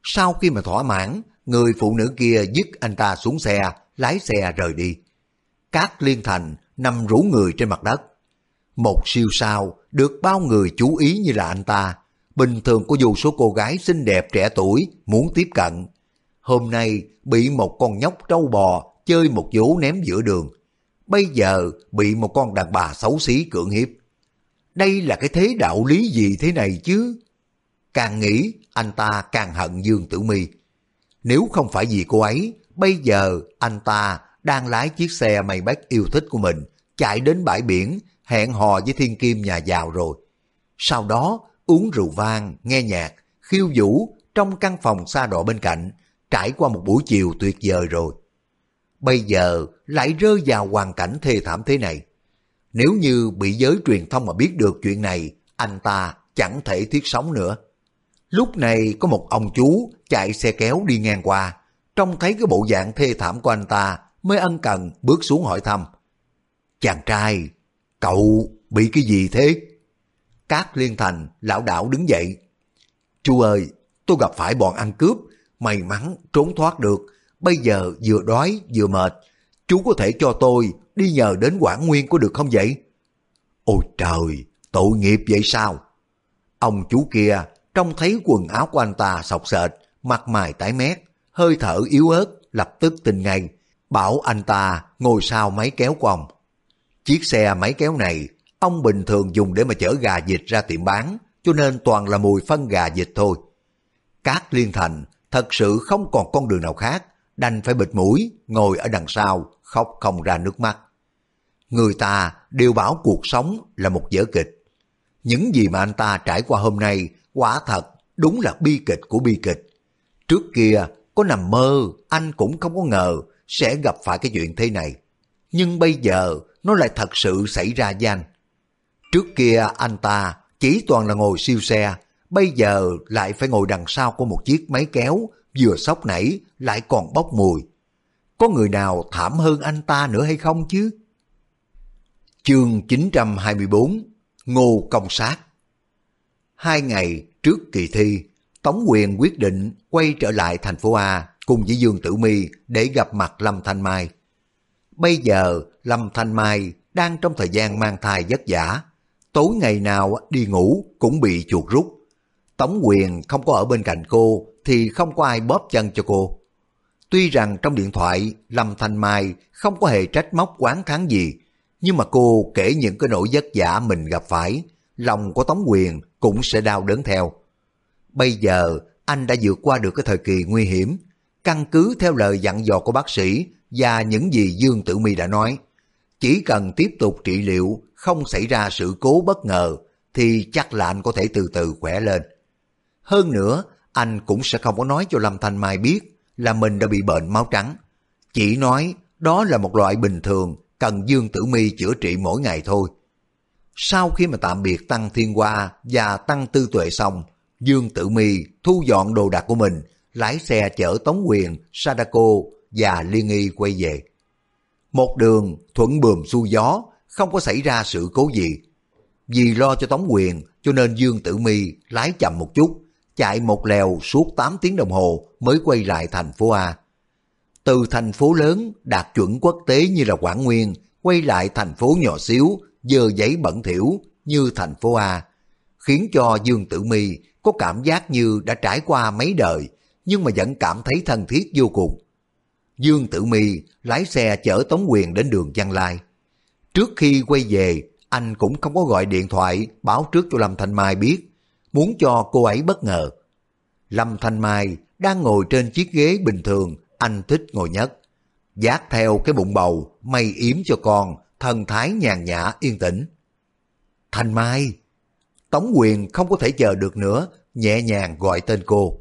Sau khi mà thỏa mãn, người phụ nữ kia dứt anh ta xuống xe, lái xe rời đi. Cát Liên Thành nằm rủ người trên mặt đất. Một siêu sao được bao người chú ý như là anh ta, bình thường có vô số cô gái xinh đẹp trẻ tuổi muốn tiếp cận. Hôm nay bị một con nhóc trâu bò chơi một vố ném giữa đường. Bây giờ bị một con đàn bà xấu xí cưỡng hiếp. Đây là cái thế đạo lý gì thế này chứ? Càng nghĩ, anh ta càng hận Dương Tử Mi. Nếu không phải vì cô ấy, bây giờ anh ta đang lái chiếc xe mây bách yêu thích của mình, chạy đến bãi biển, hẹn hò với thiên kim nhà giàu rồi. Sau đó, uống rượu vang, nghe nhạc, khiêu vũ trong căn phòng xa đỏ bên cạnh, trải qua một buổi chiều tuyệt vời rồi. Bây giờ lại rơi vào hoàn cảnh thê thảm thế này. Nếu như bị giới truyền thông mà biết được chuyện này, anh ta chẳng thể thiết sống nữa. Lúc này có một ông chú chạy xe kéo đi ngang qua, trông thấy cái bộ dạng thê thảm của anh ta mới ân cần bước xuống hỏi thăm. Chàng trai, cậu bị cái gì thế? Cát Liên Thành lão đảo đứng dậy. Chú ơi, tôi gặp phải bọn ăn cướp, may mắn trốn thoát được, bây giờ vừa đói vừa mệt. Chú có thể cho tôi đi nhờ đến Quảng Nguyên có được không vậy? Ôi trời, tội nghiệp vậy sao? Ông chú kia trông thấy quần áo của anh ta sọc sệt, mặt mày tái mét, hơi thở yếu ớt, lập tức tình ngay, bảo anh ta ngồi sau máy kéo của ông. Chiếc xe máy kéo này, ông bình thường dùng để mà chở gà vịt ra tiệm bán, cho nên toàn là mùi phân gà vịt thôi. Cát Liên Thành thật sự không còn con đường nào khác, đành phải bịt mũi, ngồi ở đằng sau, khóc không ra nước mắt. Người ta đều bảo cuộc sống là một vở kịch. Những gì mà anh ta trải qua hôm nay quả thật đúng là bi kịch của bi kịch. Trước kia có nằm mơ anh cũng không có ngờ sẽ gặp phải cái chuyện thế này. Nhưng bây giờ nó lại thật sự xảy ra với anh. Trước kia anh ta chỉ toàn là ngồi siêu xe, bây giờ lại phải ngồi đằng sau của một chiếc máy kéo, vừa sóc nảy lại còn bốc mùi. Có người nào thảm hơn anh ta nữa hay không chứ? Chương 924 Ngô Công Sát Hai ngày trước kỳ thi, Tống Quyền quyết định quay trở lại thành phố A cùng với Dương Tử Mi để gặp mặt Lâm Thanh Mai. Bây giờ Lâm Thanh Mai đang trong thời gian mang thai vất vả, tối ngày nào đi ngủ cũng bị chuột rút. Tống Quyền không có ở bên cạnh cô thì không có ai bóp chân cho cô. Tuy rằng trong điện thoại Lâm Thanh Mai không có hề trách móc quán thắng gì, nhưng mà cô kể những cái nỗi vất vả mình gặp phải, lòng của Tống Quyền cũng sẽ đau đớn theo. Bây giờ anh đã vượt qua được cái thời kỳ nguy hiểm, căn cứ theo lời dặn dò của bác sĩ và những gì Dương Tử Mi đã nói. chỉ cần tiếp tục trị liệu, không xảy ra sự cố bất ngờ, thì chắc là anh có thể từ từ khỏe lên. Hơn nữa, anh cũng sẽ không có nói cho Lâm Thanh Mai biết là mình đã bị bệnh máu trắng. Chỉ nói đó là một loại bình thường cần Dương Tử Mi chữa trị mỗi ngày thôi. Sau khi mà tạm biệt Tăng Thiên Hoa và Tăng Tư Tuệ xong, Dương Tử Mi thu dọn đồ đạc của mình, lái xe chở Tống Quyền, Sadako và Liên nghi quay về. Một đường thuận bườm xuôi gió, không có xảy ra sự cố gì. Vì lo cho Tống Quyền cho nên Dương Tử Mi lái chậm một chút, chạy một lèo suốt 8 tiếng đồng hồ mới quay lại thành phố A. Từ thành phố lớn đạt chuẩn quốc tế như là Quảng Nguyên, quay lại thành phố nhỏ xíu, dơ giấy bẩn thỉu như thành phố A, khiến cho Dương Tử Mi có cảm giác như đã trải qua mấy đời, nhưng mà vẫn cảm thấy thân thiết vô cùng. Dương Tử Mi lái xe chở Tống Quyền đến đường văn Lai. Trước khi quay về, anh cũng không có gọi điện thoại báo trước cho Lâm Thanh Mai biết, muốn cho cô ấy bất ngờ. Lâm Thanh Mai đang ngồi trên chiếc ghế bình thường anh thích ngồi nhất. Giác theo cái bụng bầu, may yếm cho con, thần thái nhàn nhã yên tĩnh. Thanh Mai! Tống quyền không có thể chờ được nữa, nhẹ nhàng gọi tên cô.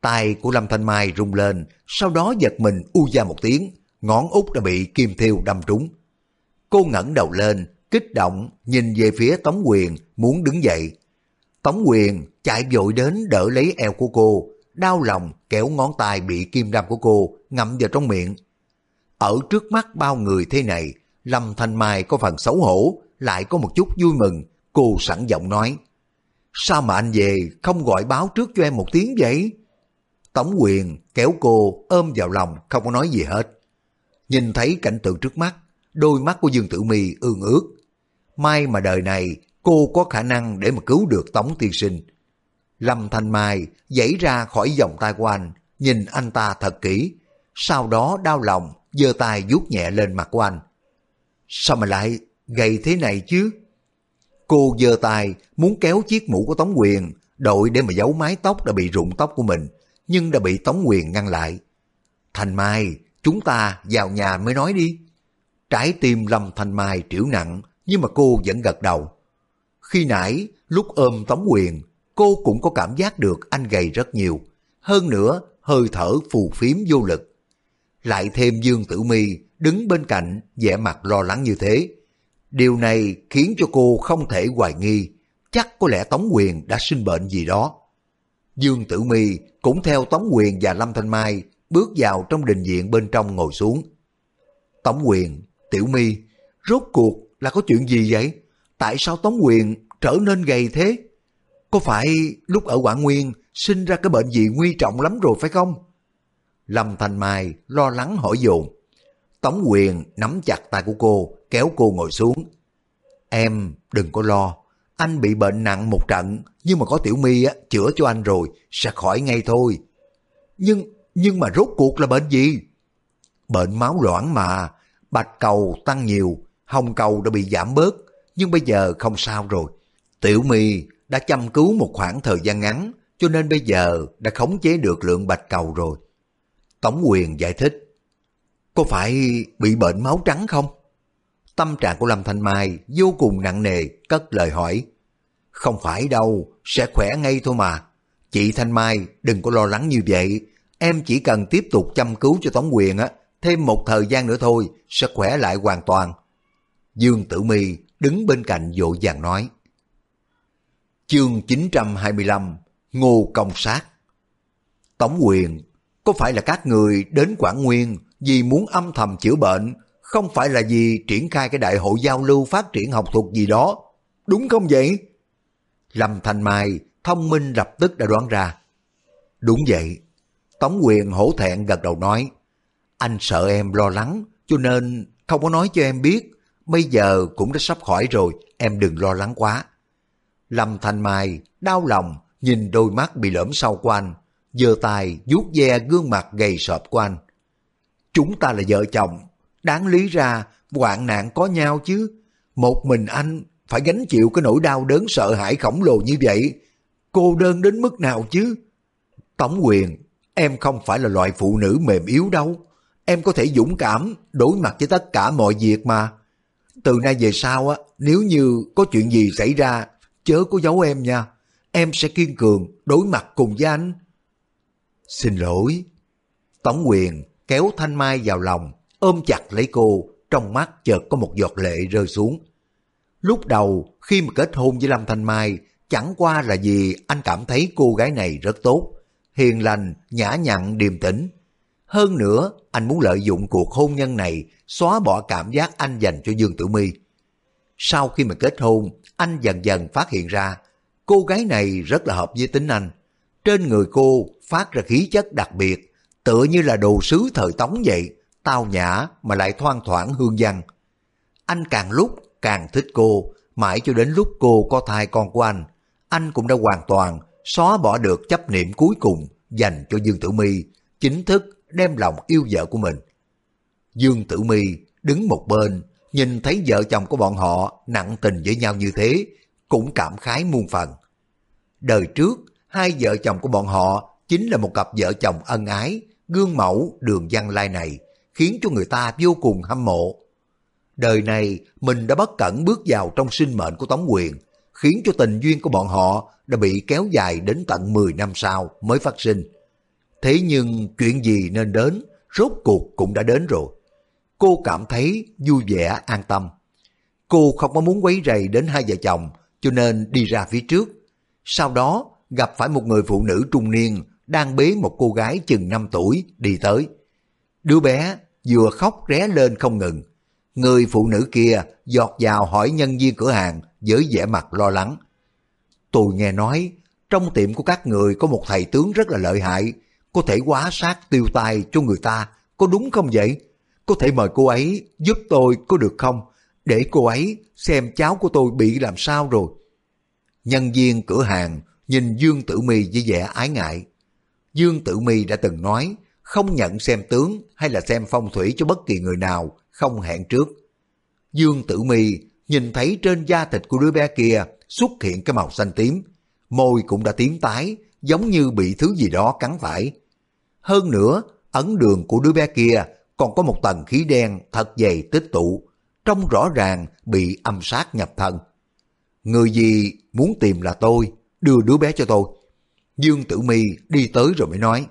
Tay của Lâm Thanh Mai rung lên, sau đó giật mình u ra một tiếng, ngón út đã bị kim thiêu đâm trúng. Cô ngẩng đầu lên, kích động, nhìn về phía Tống Quyền, muốn đứng dậy. Tống Quyền chạy vội đến đỡ lấy eo của cô, đau lòng kéo ngón tay bị kim đâm của cô ngậm vào trong miệng. Ở trước mắt bao người thế này, Lâm Thanh Mai có phần xấu hổ, lại có một chút vui mừng, cô sẵn giọng nói. Sao mà anh về không gọi báo trước cho em một tiếng vậy? Tống quyền kéo cô ôm vào lòng không có nói gì hết. Nhìn thấy cảnh tượng trước mắt, đôi mắt của Dương Tử Mi ương ước. May mà đời này cô có khả năng để mà cứu được Tống Tiên Sinh. Lâm Thanh Mai dãy ra khỏi vòng tay của anh, nhìn anh ta thật kỹ, sau đó đau lòng, giơ tay vuốt nhẹ lên mặt của anh. Sao mà lại gầy thế này chứ? Cô giơ tay muốn kéo chiếc mũ của Tống Quyền, đội để mà giấu mái tóc đã bị rụng tóc của mình, nhưng đã bị Tống Quyền ngăn lại. thành Mai, chúng ta vào nhà mới nói đi. Trái tim Lâm Thanh Mai triểu nặng, nhưng mà cô vẫn gật đầu. Khi nãy, lúc ôm Tống Quyền, cô cũng có cảm giác được anh gầy rất nhiều. Hơn nữa, hơi thở phù phiếm vô lực. Lại thêm Dương Tử Mi đứng bên cạnh vẻ mặt lo lắng như thế. Điều này khiến cho cô không thể hoài nghi, chắc có lẽ Tống Quyền đã sinh bệnh gì đó. Dương Tử Mi cũng theo Tống Quyền và Lâm Thanh Mai bước vào trong đình viện bên trong ngồi xuống. Tống Quyền, Tiểu Mi, rốt cuộc là có chuyện gì vậy? Tại sao Tống Quyền trở nên gầy thế? Có phải lúc ở Quảng Nguyên sinh ra cái bệnh gì nguy trọng lắm rồi phải không? Lâm Thanh Mai lo lắng hỏi dồn. Tống Quyền nắm chặt tay của cô, kéo cô ngồi xuống. Em đừng có lo, anh bị bệnh nặng một trận, nhưng mà có Tiểu My á, chữa cho anh rồi, sẽ khỏi ngay thôi. Nhưng, nhưng mà rốt cuộc là bệnh gì? Bệnh máu loãng mà, bạch cầu tăng nhiều, hồng cầu đã bị giảm bớt, nhưng bây giờ không sao rồi. Tiểu My đã chăm cứu một khoảng thời gian ngắn, cho nên bây giờ đã khống chế được lượng bạch cầu rồi. Tống quyền giải thích, có phải bị bệnh máu trắng không? Tâm trạng của Lâm Thanh Mai vô cùng nặng nề, cất lời hỏi. Không phải đâu, sẽ khỏe ngay thôi mà. Chị Thanh Mai đừng có lo lắng như vậy, em chỉ cần tiếp tục chăm cứu cho Tống Quyền á, thêm một thời gian nữa thôi sẽ khỏe lại hoàn toàn. Dương Tử Mi đứng bên cạnh vội vàng nói. Chương 925 Ngô Công Sát Tống quyền, có phải là các người đến Quảng Nguyên vì muốn âm thầm chữa bệnh, không phải là vì triển khai cái đại hội giao lưu phát triển học thuật gì đó, đúng không vậy? Lâm Thanh Mai thông minh lập tức đã đoán ra. Đúng vậy. Tống quyền hổ thẹn gật đầu nói, anh sợ em lo lắng, cho nên không có nói cho em biết, bây giờ cũng đã sắp khỏi rồi, em đừng lo lắng quá. Lâm Thanh Mai đau lòng nhìn đôi mắt bị lõm sâu của anh, giơ tay vuốt ve gương mặt gầy sọp của anh. Chúng ta là vợ chồng, đáng lý ra hoạn nạn có nhau chứ. Một mình anh phải gánh chịu cái nỗi đau đớn sợ hãi khổng lồ như vậy. Cô đơn đến mức nào chứ? Tống quyền, em không phải là loại phụ nữ mềm yếu đâu. Em có thể dũng cảm đối mặt với tất cả mọi việc mà. từ nay về sau á, nếu như có chuyện gì xảy ra, chớ có giấu em nha. Em sẽ kiên cường đối mặt cùng với anh. Xin lỗi. Tống quyền kéo Thanh Mai vào lòng, ôm chặt lấy cô, trong mắt chợt có một giọt lệ rơi xuống. Lúc đầu khi mà kết hôn với Lâm Thanh Mai, chẳng qua là vì anh cảm thấy cô gái này rất tốt, hiền lành, nhã nhặn, điềm tĩnh. Hơn nữa, anh muốn lợi dụng cuộc hôn nhân này xóa bỏ cảm giác anh dành cho Dương Tử My. Sau khi mà kết hôn, anh dần dần phát hiện ra cô gái này rất là hợp với tính anh. Trên người cô phát ra khí chất đặc biệt, tựa như là đồ sứ thời tống vậy, tao nhã mà lại thoang thoảng hương văn. Anh càng lúc càng thích cô, mãi cho đến lúc cô có thai con của anh, anh cũng đã hoàn toàn xóa bỏ được chấp niệm cuối cùng dành cho Dương Tử My, chính thức đem lòng yêu vợ của mình. Dương Tử My đứng một bên, nhìn thấy vợ chồng của bọn họ nặng tình với nhau như thế, cũng cảm khái muôn phần. Đời trước, hai vợ chồng của bọn họ chính là một cặp vợ chồng ân ái, gương mẫu đường văn lai này, khiến cho người ta vô cùng hâm mộ. Đời này, mình đã bất cẩn bước vào trong sinh mệnh của Tống Quyền, khiến cho tình duyên của bọn họ đã bị kéo dài đến tận 10 năm sau mới phát sinh. Thế nhưng chuyện gì nên đến, rốt cuộc cũng đã đến rồi. Cô cảm thấy vui vẻ, an tâm. Cô không có muốn quấy rầy đến hai vợ chồng, cho nên đi ra phía trước. Sau đó gặp phải một người phụ nữ trung niên đang bế một cô gái chừng 5 tuổi đi tới. Đứa bé vừa khóc ré lên không ngừng. Người phụ nữ kia giọt vào hỏi nhân viên cửa hàng với vẻ mặt lo lắng. Tôi nghe nói trong tiệm của các người có một thầy tướng rất là lợi hại, có thể quá sát tiêu tai cho người ta, có đúng không vậy? Có thể mời cô ấy giúp tôi có được không? Để cô ấy xem cháu của tôi bị làm sao rồi. Nhân viên cửa hàng nhìn Dương Tử Mi với vẻ ái ngại. Dương Tử Mi đã từng nói không nhận xem tướng hay là xem phong thủy cho bất kỳ người nào không hẹn trước. Dương Tử Mi nhìn thấy trên da thịt của đứa bé kia xuất hiện cái màu xanh tím, môi cũng đã tím tái, giống như bị thứ gì đó cắn phải. Hơn nữa, ấn đường của đứa bé kia còn có một tầng khí đen thật dày tích tụ, trông rõ ràng bị âm sát nhập thân. Người gì muốn tìm là tôi, đưa đứa bé cho tôi. Dương Tử Mi đi tới rồi mới nói.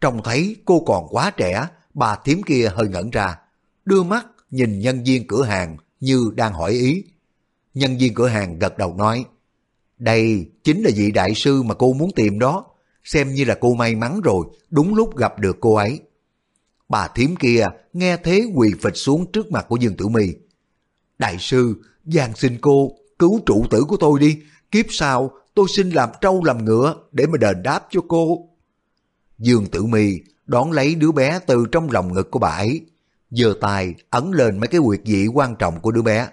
Trông thấy cô còn quá trẻ, bà thím kia hơi ngẩn ra, đưa mắt nhìn nhân viên cửa hàng như đang hỏi ý. Nhân viên cửa hàng gật đầu nói, đây chính là vị đại sư mà cô muốn tìm đó, xem như là cô may mắn rồi, đúng lúc gặp được cô ấy. Bà thím kia nghe thế quỳ phịch xuống trước mặt của Dương Tử Mi. Đại sư, giang xin cô cứu trụ tử của tôi đi, kiếp sau tôi xin làm trâu làm ngựa để mà đền đáp cho cô. Dương Tử Mi đón lấy đứa bé từ trong lòng ngực của bà ấy, giơ tay ấn lên mấy cái huyệt vị quan trọng của đứa bé.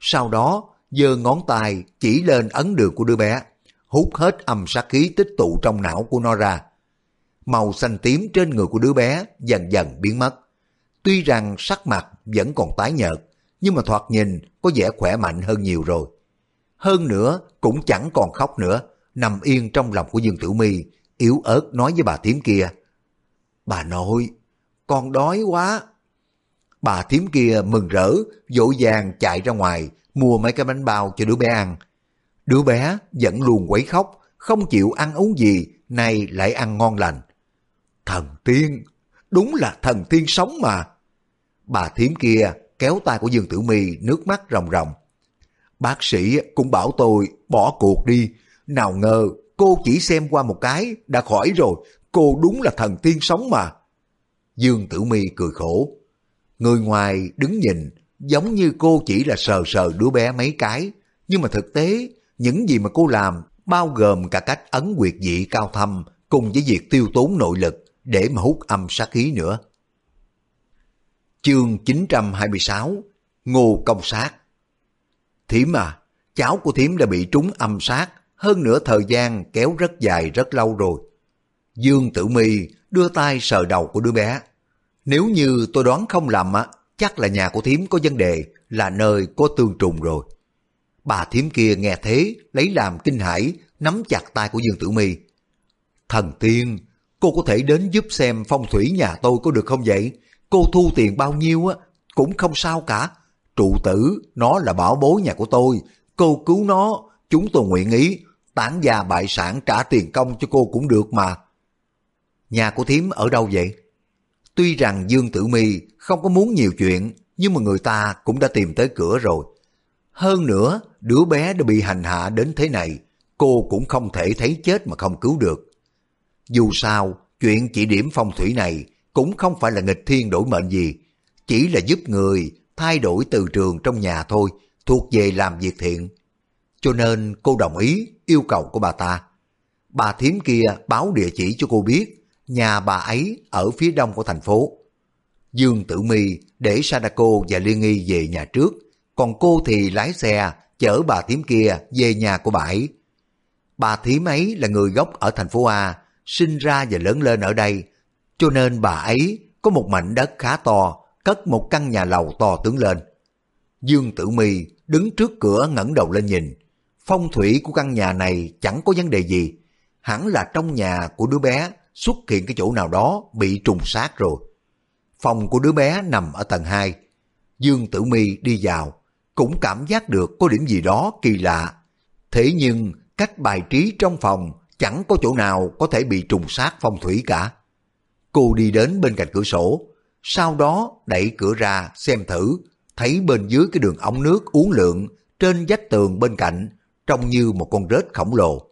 Sau đó, giơ ngón tay chỉ lên ấn đường của đứa bé, hút hết âm sát khí tích tụ trong não của nó ra. Màu xanh tím trên người của đứa bé dần dần biến mất. Tuy rằng sắc mặt vẫn còn tái nhợt, nhưng mà thoạt nhìn có vẻ khỏe mạnh hơn nhiều rồi. Hơn nữa cũng chẳng còn khóc nữa, nằm yên trong lòng của Dương Tử Mi, yếu ớt nói với bà thím kia. Bà nội, con đói quá. Bà thím kia mừng rỡ, dỗ dàng chạy ra ngoài, mua mấy cái bánh bao cho đứa bé ăn. Đứa bé vẫn luôn quấy khóc, không chịu ăn uống gì, nay lại ăn ngon lành. Thần tiên, đúng là thần tiên sống mà. Bà thím kia kéo tay của Dương Tử Mi nước mắt ròng ròng. Bác sĩ cũng bảo tôi bỏ cuộc đi, nào ngờ cô chỉ xem qua một cái đã khỏi rồi, cô đúng là thần tiên sống mà. Dương Tử Mi cười khổ. Người ngoài đứng nhìn giống như cô chỉ là sờ sờ đứa bé mấy cái, nhưng mà thực tế những gì mà cô làm bao gồm cả cách ấn quyệt dị cao thâm cùng với việc tiêu tốn nội lực để mà hút âm sát khí nữa. Chương 926 Ngô Công Sát Thiểm à, cháu của Thiểm đã bị trúng âm sát, hơn nữa thời gian kéo rất dài rất lâu rồi. Dương Tử Mi đưa tay sờ đầu của đứa bé. Nếu như tôi đoán không lầm á, chắc là nhà của Thiểm có vấn đề, là nơi có tương trùng rồi. Bà Thiểm kia nghe thế, lấy làm kinh hãi, nắm chặt tay của Dương Tử Mi. Thần tiên, cô có thể đến giúp xem phong thủy nhà tôi có được không vậy? Cô thu tiền bao nhiêu á, cũng không sao cả. Trụ tử, nó là bảo bối nhà của tôi, cô cứu nó, chúng tôi nguyện ý, tán gia bại sản trả tiền công cho cô cũng được mà. Nhà của thím ở đâu vậy? Tuy rằng Dương Tử Mi không có muốn nhiều chuyện, nhưng mà người ta cũng đã tìm tới cửa rồi. Hơn nữa, đứa bé đã bị hành hạ đến thế này, cô cũng không thể thấy chết mà không cứu được. Dù sao, chuyện chỉ điểm phong thủy này cũng không phải là nghịch thiên đổi mệnh gì, chỉ là giúp người thay đổi từ trường trong nhà thôi, thuộc về làm việc thiện. Cho nên cô đồng ý yêu cầu của bà ta. Bà thím kia báo địa chỉ cho cô biết, nhà bà ấy ở phía đông của thành phố. Dương Tử Mi để Sadako và Liên Nghi về nhà trước, còn cô thì lái xe chở bà thím kia về nhà của bà ấy. Bà thím ấy là người gốc ở thành phố A, sinh ra và lớn lên ở đây, cho nên bà ấy có một mảnh đất khá to, cất một căn nhà lầu to tướng lên. Dương Tử Mi đứng trước cửa ngẩng đầu lên nhìn, phong thủy của căn nhà này chẳng có vấn đề gì, hẳn là trong nhà của đứa bé xuất hiện cái chỗ nào đó bị trùng sát rồi. Phòng của đứa bé nằm ở tầng 2. Dương Tử Mi đi vào, cũng cảm giác được có điểm gì đó kỳ lạ. Thế nhưng cách bài trí trong phòng chẳng có chỗ nào có thể bị trùng sát phong thủy cả. Cô đi đến bên cạnh cửa sổ, sau đó đẩy cửa ra xem thử, thấy bên dưới cái đường ống nước uốn lượn trên vách tường bên cạnh trông như một con rết khổng lồ.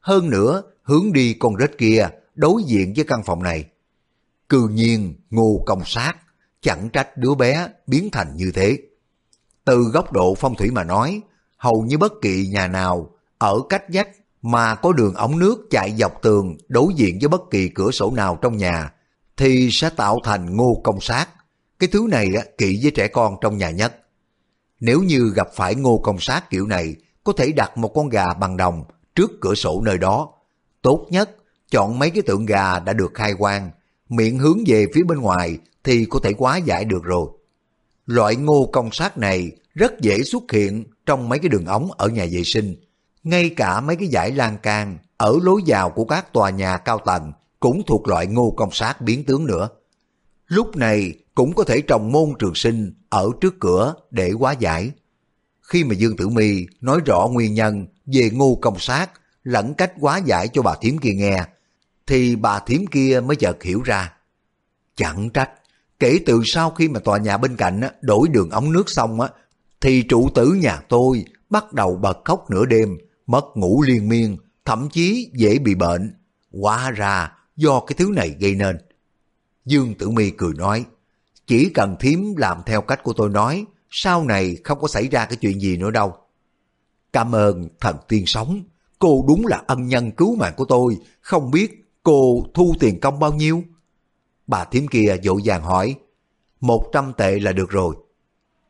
Hơn nữa, hướng đi con rết kia đối diện với căn phòng này. Cư nhiên ngô công sát, chẳng trách đứa bé biến thành như thế. Từ góc độ phong thủy mà nói, hầu như bất kỳ nhà nào ở cách vách mà có đường ống nước chạy dọc tường đối diện với bất kỳ cửa sổ nào trong nhà thì sẽ tạo thành ngô công sát. Cái thứ này kỵ với trẻ con trong nhà nhất. Nếu như gặp phải ngô công sát kiểu này, có thể đặt một con gà bằng đồng trước cửa sổ nơi đó. Tốt nhất, chọn mấy cái tượng gà đã được khai quang, miệng hướng về phía bên ngoài thì có thể quá giải được rồi. Loại ngô công sát này rất dễ xuất hiện trong mấy cái đường ống ở nhà vệ sinh. Ngay cả mấy cái giải lan can ở lối vào của các tòa nhà cao tầng cũng thuộc loại ngô công sát biến tướng nữa. Lúc này cũng có thể trồng môn trường sinh ở trước cửa để hóa giải. Khi mà Dương Tử Mi nói rõ nguyên nhân về ngô công sát lẫn cách hóa giải cho bà thiếm kia nghe, thì bà thiếm kia mới chợt hiểu ra. Chẳng trách, kể từ sau khi mà tòa nhà bên cạnh đổi đường ống nước xong á, thì trụ tử nhà tôi bắt đầu bật khóc nửa đêm, mất ngủ liên miên, thậm chí dễ bị bệnh. Hóa ra do cái thứ này gây nên. Dương Tử Mi cười nói, chỉ cần thím làm theo cách của tôi nói, sau này không có xảy ra cái chuyện gì nữa đâu. Cảm ơn thần tiên sống, cô đúng là ân nhân cứu mạng của tôi, không biết cô thu tiền công bao nhiêu? Bà thím kia dội vàng hỏi, một trăm tệ là được rồi.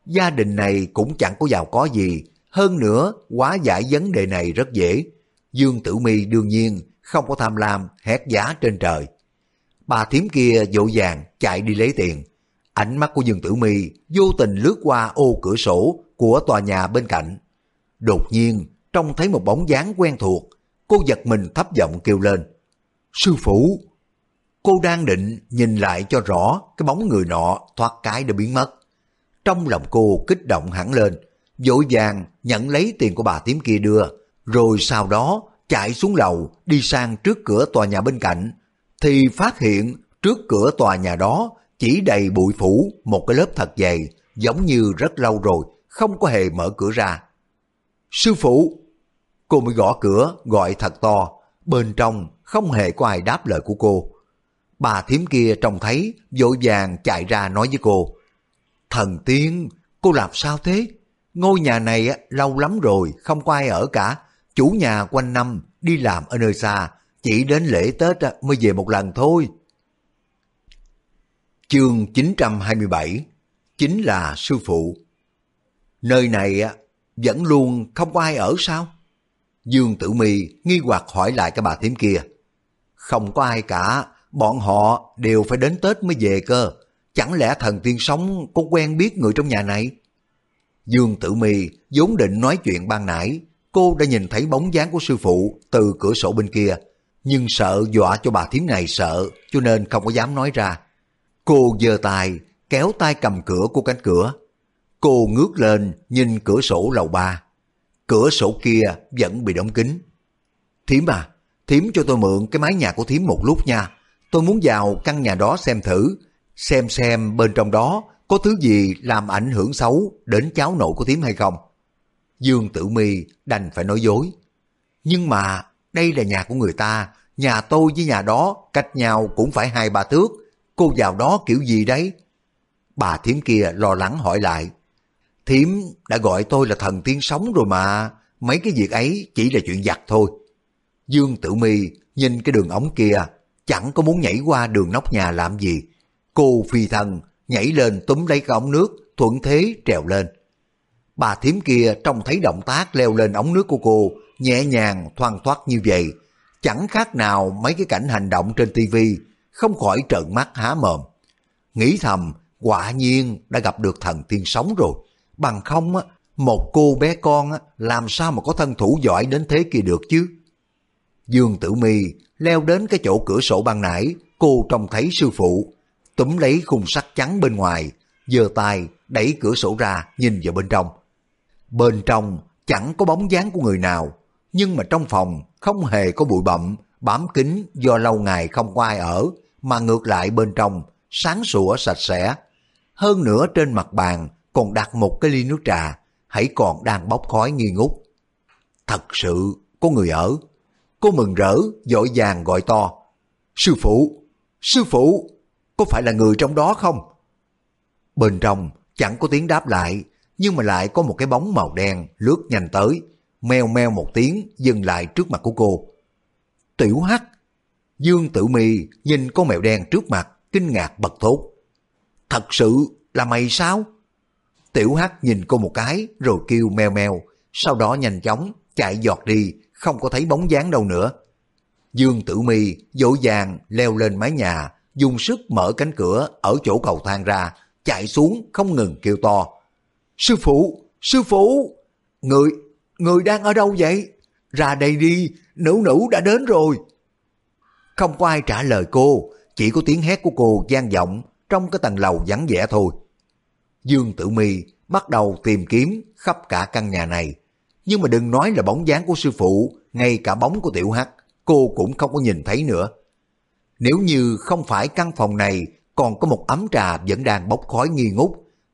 Gia đình này cũng chẳng có giàu có gì, hơn nữa quá giải vấn đề này rất dễ. Dương Tử Mi đương nhiên không có tham lam hét giá trên trời. Bà thím kia dỗ dàng chạy đi lấy tiền. Ánh mắt của Dương Tử Mi vô tình lướt qua ô cửa sổ của tòa nhà bên cạnh. Đột nhiên, trông thấy một bóng dáng quen thuộc, cô giật mình thấp giọng kêu lên. Sư phụ! Cô đang định nhìn lại cho rõ cái bóng người nọ thoát cái đã biến mất. Trong lòng cô kích động hẳn lên, dội vàng nhận lấy tiền của bà tím kia đưa, rồi sau đó chạy xuống lầu đi sang trước cửa tòa nhà bên cạnh, thì phát hiện trước cửa tòa nhà đó chỉ đầy bụi phủ một cái lớp thật dày, giống như rất lâu rồi, không có hề mở cửa ra. Sư phụ! Cô mới gõ cửa, gọi thật to, bên trong không hề có ai đáp lời của cô. Bà thím kia trông thấy, vội vàng chạy ra nói với cô, Thần tiên, cô làm sao thế? Ngôi nhà này lâu lắm rồi, không có ai ở cả. Chủ nhà quanh năm đi làm ở nơi xa, chỉ đến lễ Tết mới về một lần thôi. Chương 927 Chính là sư phụ Nơi này vẫn luôn không có ai ở sao? Dương Tử Mi nghi hoặc hỏi lại cái bà thím kia. Không có ai cả, bọn họ đều phải đến Tết mới về cơ. Chẳng lẽ thần tiên sống có quen biết người trong nhà này? Dương Tử Mi vốn định nói chuyện ban nãy, cô đã nhìn thấy bóng dáng của sư phụ từ cửa sổ bên kia, nhưng sợ dọa cho bà thím này sợ, cho nên không có dám nói ra. Cô giơ tay, kéo tay cầm cửa của cánh cửa. Cô ngước lên nhìn cửa sổ lầu ba. Cửa sổ kia vẫn bị đóng kín. Thím à, Thím cho tôi mượn cái mái nhà của Thím một lúc nha. Tôi muốn vào căn nhà đó xem thử, xem xem bên trong đó có thứ gì làm ảnh hưởng xấu đến cháu nội của Thím hay không. Dương Tử Mi đành phải nói dối. Nhưng mà đây là nhà của người ta, nhà tôi với nhà đó cách nhau cũng phải hai ba thước. Cô vào đó kiểu gì đấy? Bà Thiếm kia lo lắng hỏi lại. Thiếm đã gọi tôi là thần tiên sống rồi mà, mấy cái việc ấy chỉ là chuyện giặt thôi. Dương Tử Mi nhìn cái đường ống kia, chẳng có muốn nhảy qua đường nóc nhà làm gì. Cô phi thần nhảy lên túm lấy cái ống nước, thuận thế trèo lên. Bà thím kia trông thấy động tác leo lên ống nước của cô, nhẹ nhàng, thoang thoát như vậy. Chẳng khác nào mấy cái cảnh hành động trên tivi không khỏi trợn mắt há mồm. Nghĩ thầm, quả nhiên đã gặp được thần tiên sống rồi. Bằng không, một cô bé con làm sao mà có thân thủ giỏi đến thế kia được chứ? Dương Tử Mi leo đến cái chỗ cửa sổ ban nãy, cô trông thấy sư phụ, túm lấy khung sắt trắng bên ngoài, giơ tay đẩy cửa sổ ra nhìn vào bên trong. Bên trong chẳng có bóng dáng của người nào, nhưng mà trong phòng không hề có bụi bặm, bám kính do lâu ngày không có ai ở, mà ngược lại bên trong sáng sủa sạch sẽ. Hơn nữa trên mặt bàn còn đặt một cái ly nước trà, hãy còn đang bốc khói nghi ngút. Thật sự có người ở. Cô mừng rỡ, dội vàng gọi to. Sư phụ, sư phụ, có phải là người trong đó không? Bên trong chẳng có tiếng đáp lại, nhưng mà lại có một cái bóng màu đen lướt nhanh tới, meo meo một tiếng dừng lại trước mặt của cô. Tiểu Hắc, Dương Tử Mi nhìn con mèo đen trước mặt, kinh ngạc bật thốt. Thật sự là mày sao? Tiểu Hắc nhìn cô một cái rồi kêu meo meo, sau đó nhanh chóng chạy giọt đi, không có thấy bóng dáng đâu nữa. Dương Tử Mi dỗ dàng leo lên mái nhà, dùng sức mở cánh cửa ở chỗ cầu thang ra, chạy xuống không ngừng kêu to. Sư phụ, sư phụ, người, người đang ở đâu vậy? Ra đây đi, nữ nữ đã đến rồi. Không có ai trả lời cô, chỉ có tiếng hét của cô gian vọng trong cái tầng lầu vắng vẻ thôi. Dương Tử Mi bắt đầu tìm kiếm khắp cả căn nhà này. Nhưng mà đừng nói là bóng dáng của sư phụ, ngay cả bóng của Tiểu Hắc, cô cũng không có nhìn thấy nữa. Nếu như không phải căn phòng này còn có một ấm trà vẫn đang bốc khói nghi ngút,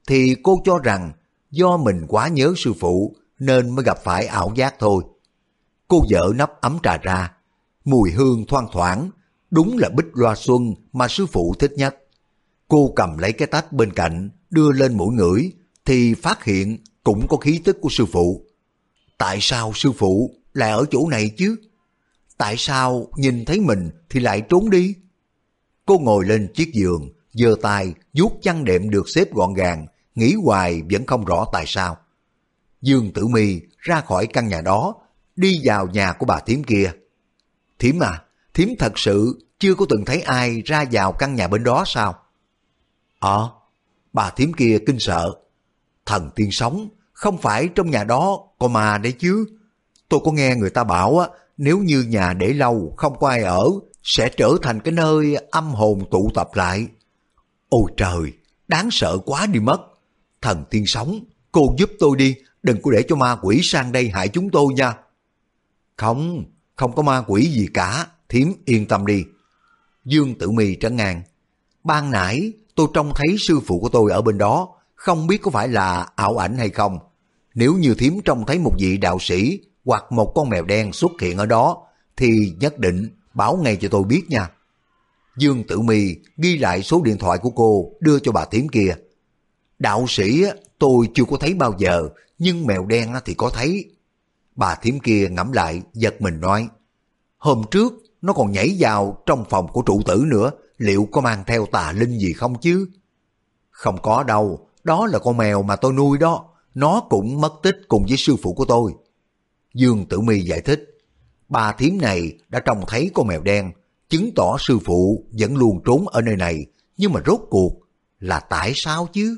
thì cô cho rằng do mình quá nhớ sư phụ nên mới gặp phải ảo giác thôi. Cô vợ nắp ấm trà ra, mùi hương thoang thoảng, đúng là bích loa xuân mà sư phụ thích nhất. Cô cầm lấy cái tách bên cạnh, đưa lên mũi ngửi, thì phát hiện cũng có khí tức của sư phụ. Tại sao sư phụ lại ở chỗ này chứ? Tại sao nhìn thấy mình thì lại trốn đi? Cô ngồi lên chiếc giường, giơ tay vuốt chăn đệm được xếp gọn gàng, nghĩ hoài vẫn không rõ tại sao. Dương Tử Mi ra khỏi căn nhà đó, đi vào nhà của bà thím kia. Thím à, thím thật sự chưa có từng thấy ai ra vào căn nhà bên đó sao? Ờ, bà thím kia kinh sợ. Thần tiên sống, không phải trong nhà đó có mà đấy chứ. Tôi có nghe người ta bảo á, nếu như nhà để lâu không có ai ở, sẽ trở thành cái nơi âm hồn tụ tập lại. Ôi trời, đáng sợ quá đi mất. Thần tiên sống, cô giúp tôi đi, đừng có để cho ma quỷ sang đây hại chúng tôi nha. Không, không có ma quỷ gì cả, thiếm yên tâm đi. Dương Tử mì trấn ngang. Ban nãy tôi trông thấy sư phụ của tôi ở bên đó, không biết có phải là ảo ảnh hay không. Nếu như thiếm trông thấy một vị đạo sĩ hoặc một con mèo đen xuất hiện ở đó, thì nhất định báo ngay cho tôi biết nha. Dương Tử mì ghi lại số điện thoại của cô đưa cho bà thiếm kia. Đạo sĩ tôi chưa có thấy bao giờ, nhưng mèo đen thì có thấy. Bà thím kia ngẫm lại, giật mình nói. Hôm trước, nó còn nhảy vào trong phòng của trụ tử nữa, liệu có mang theo tà linh gì không chứ? Không có đâu, đó là con mèo mà tôi nuôi đó, nó cũng mất tích cùng với sư phụ của tôi. Dương Tử Mi giải thích, bà thím này đã trông thấy con mèo đen, chứng tỏ sư phụ vẫn luôn trốn ở nơi này, nhưng mà rốt cuộc là tại sao chứ?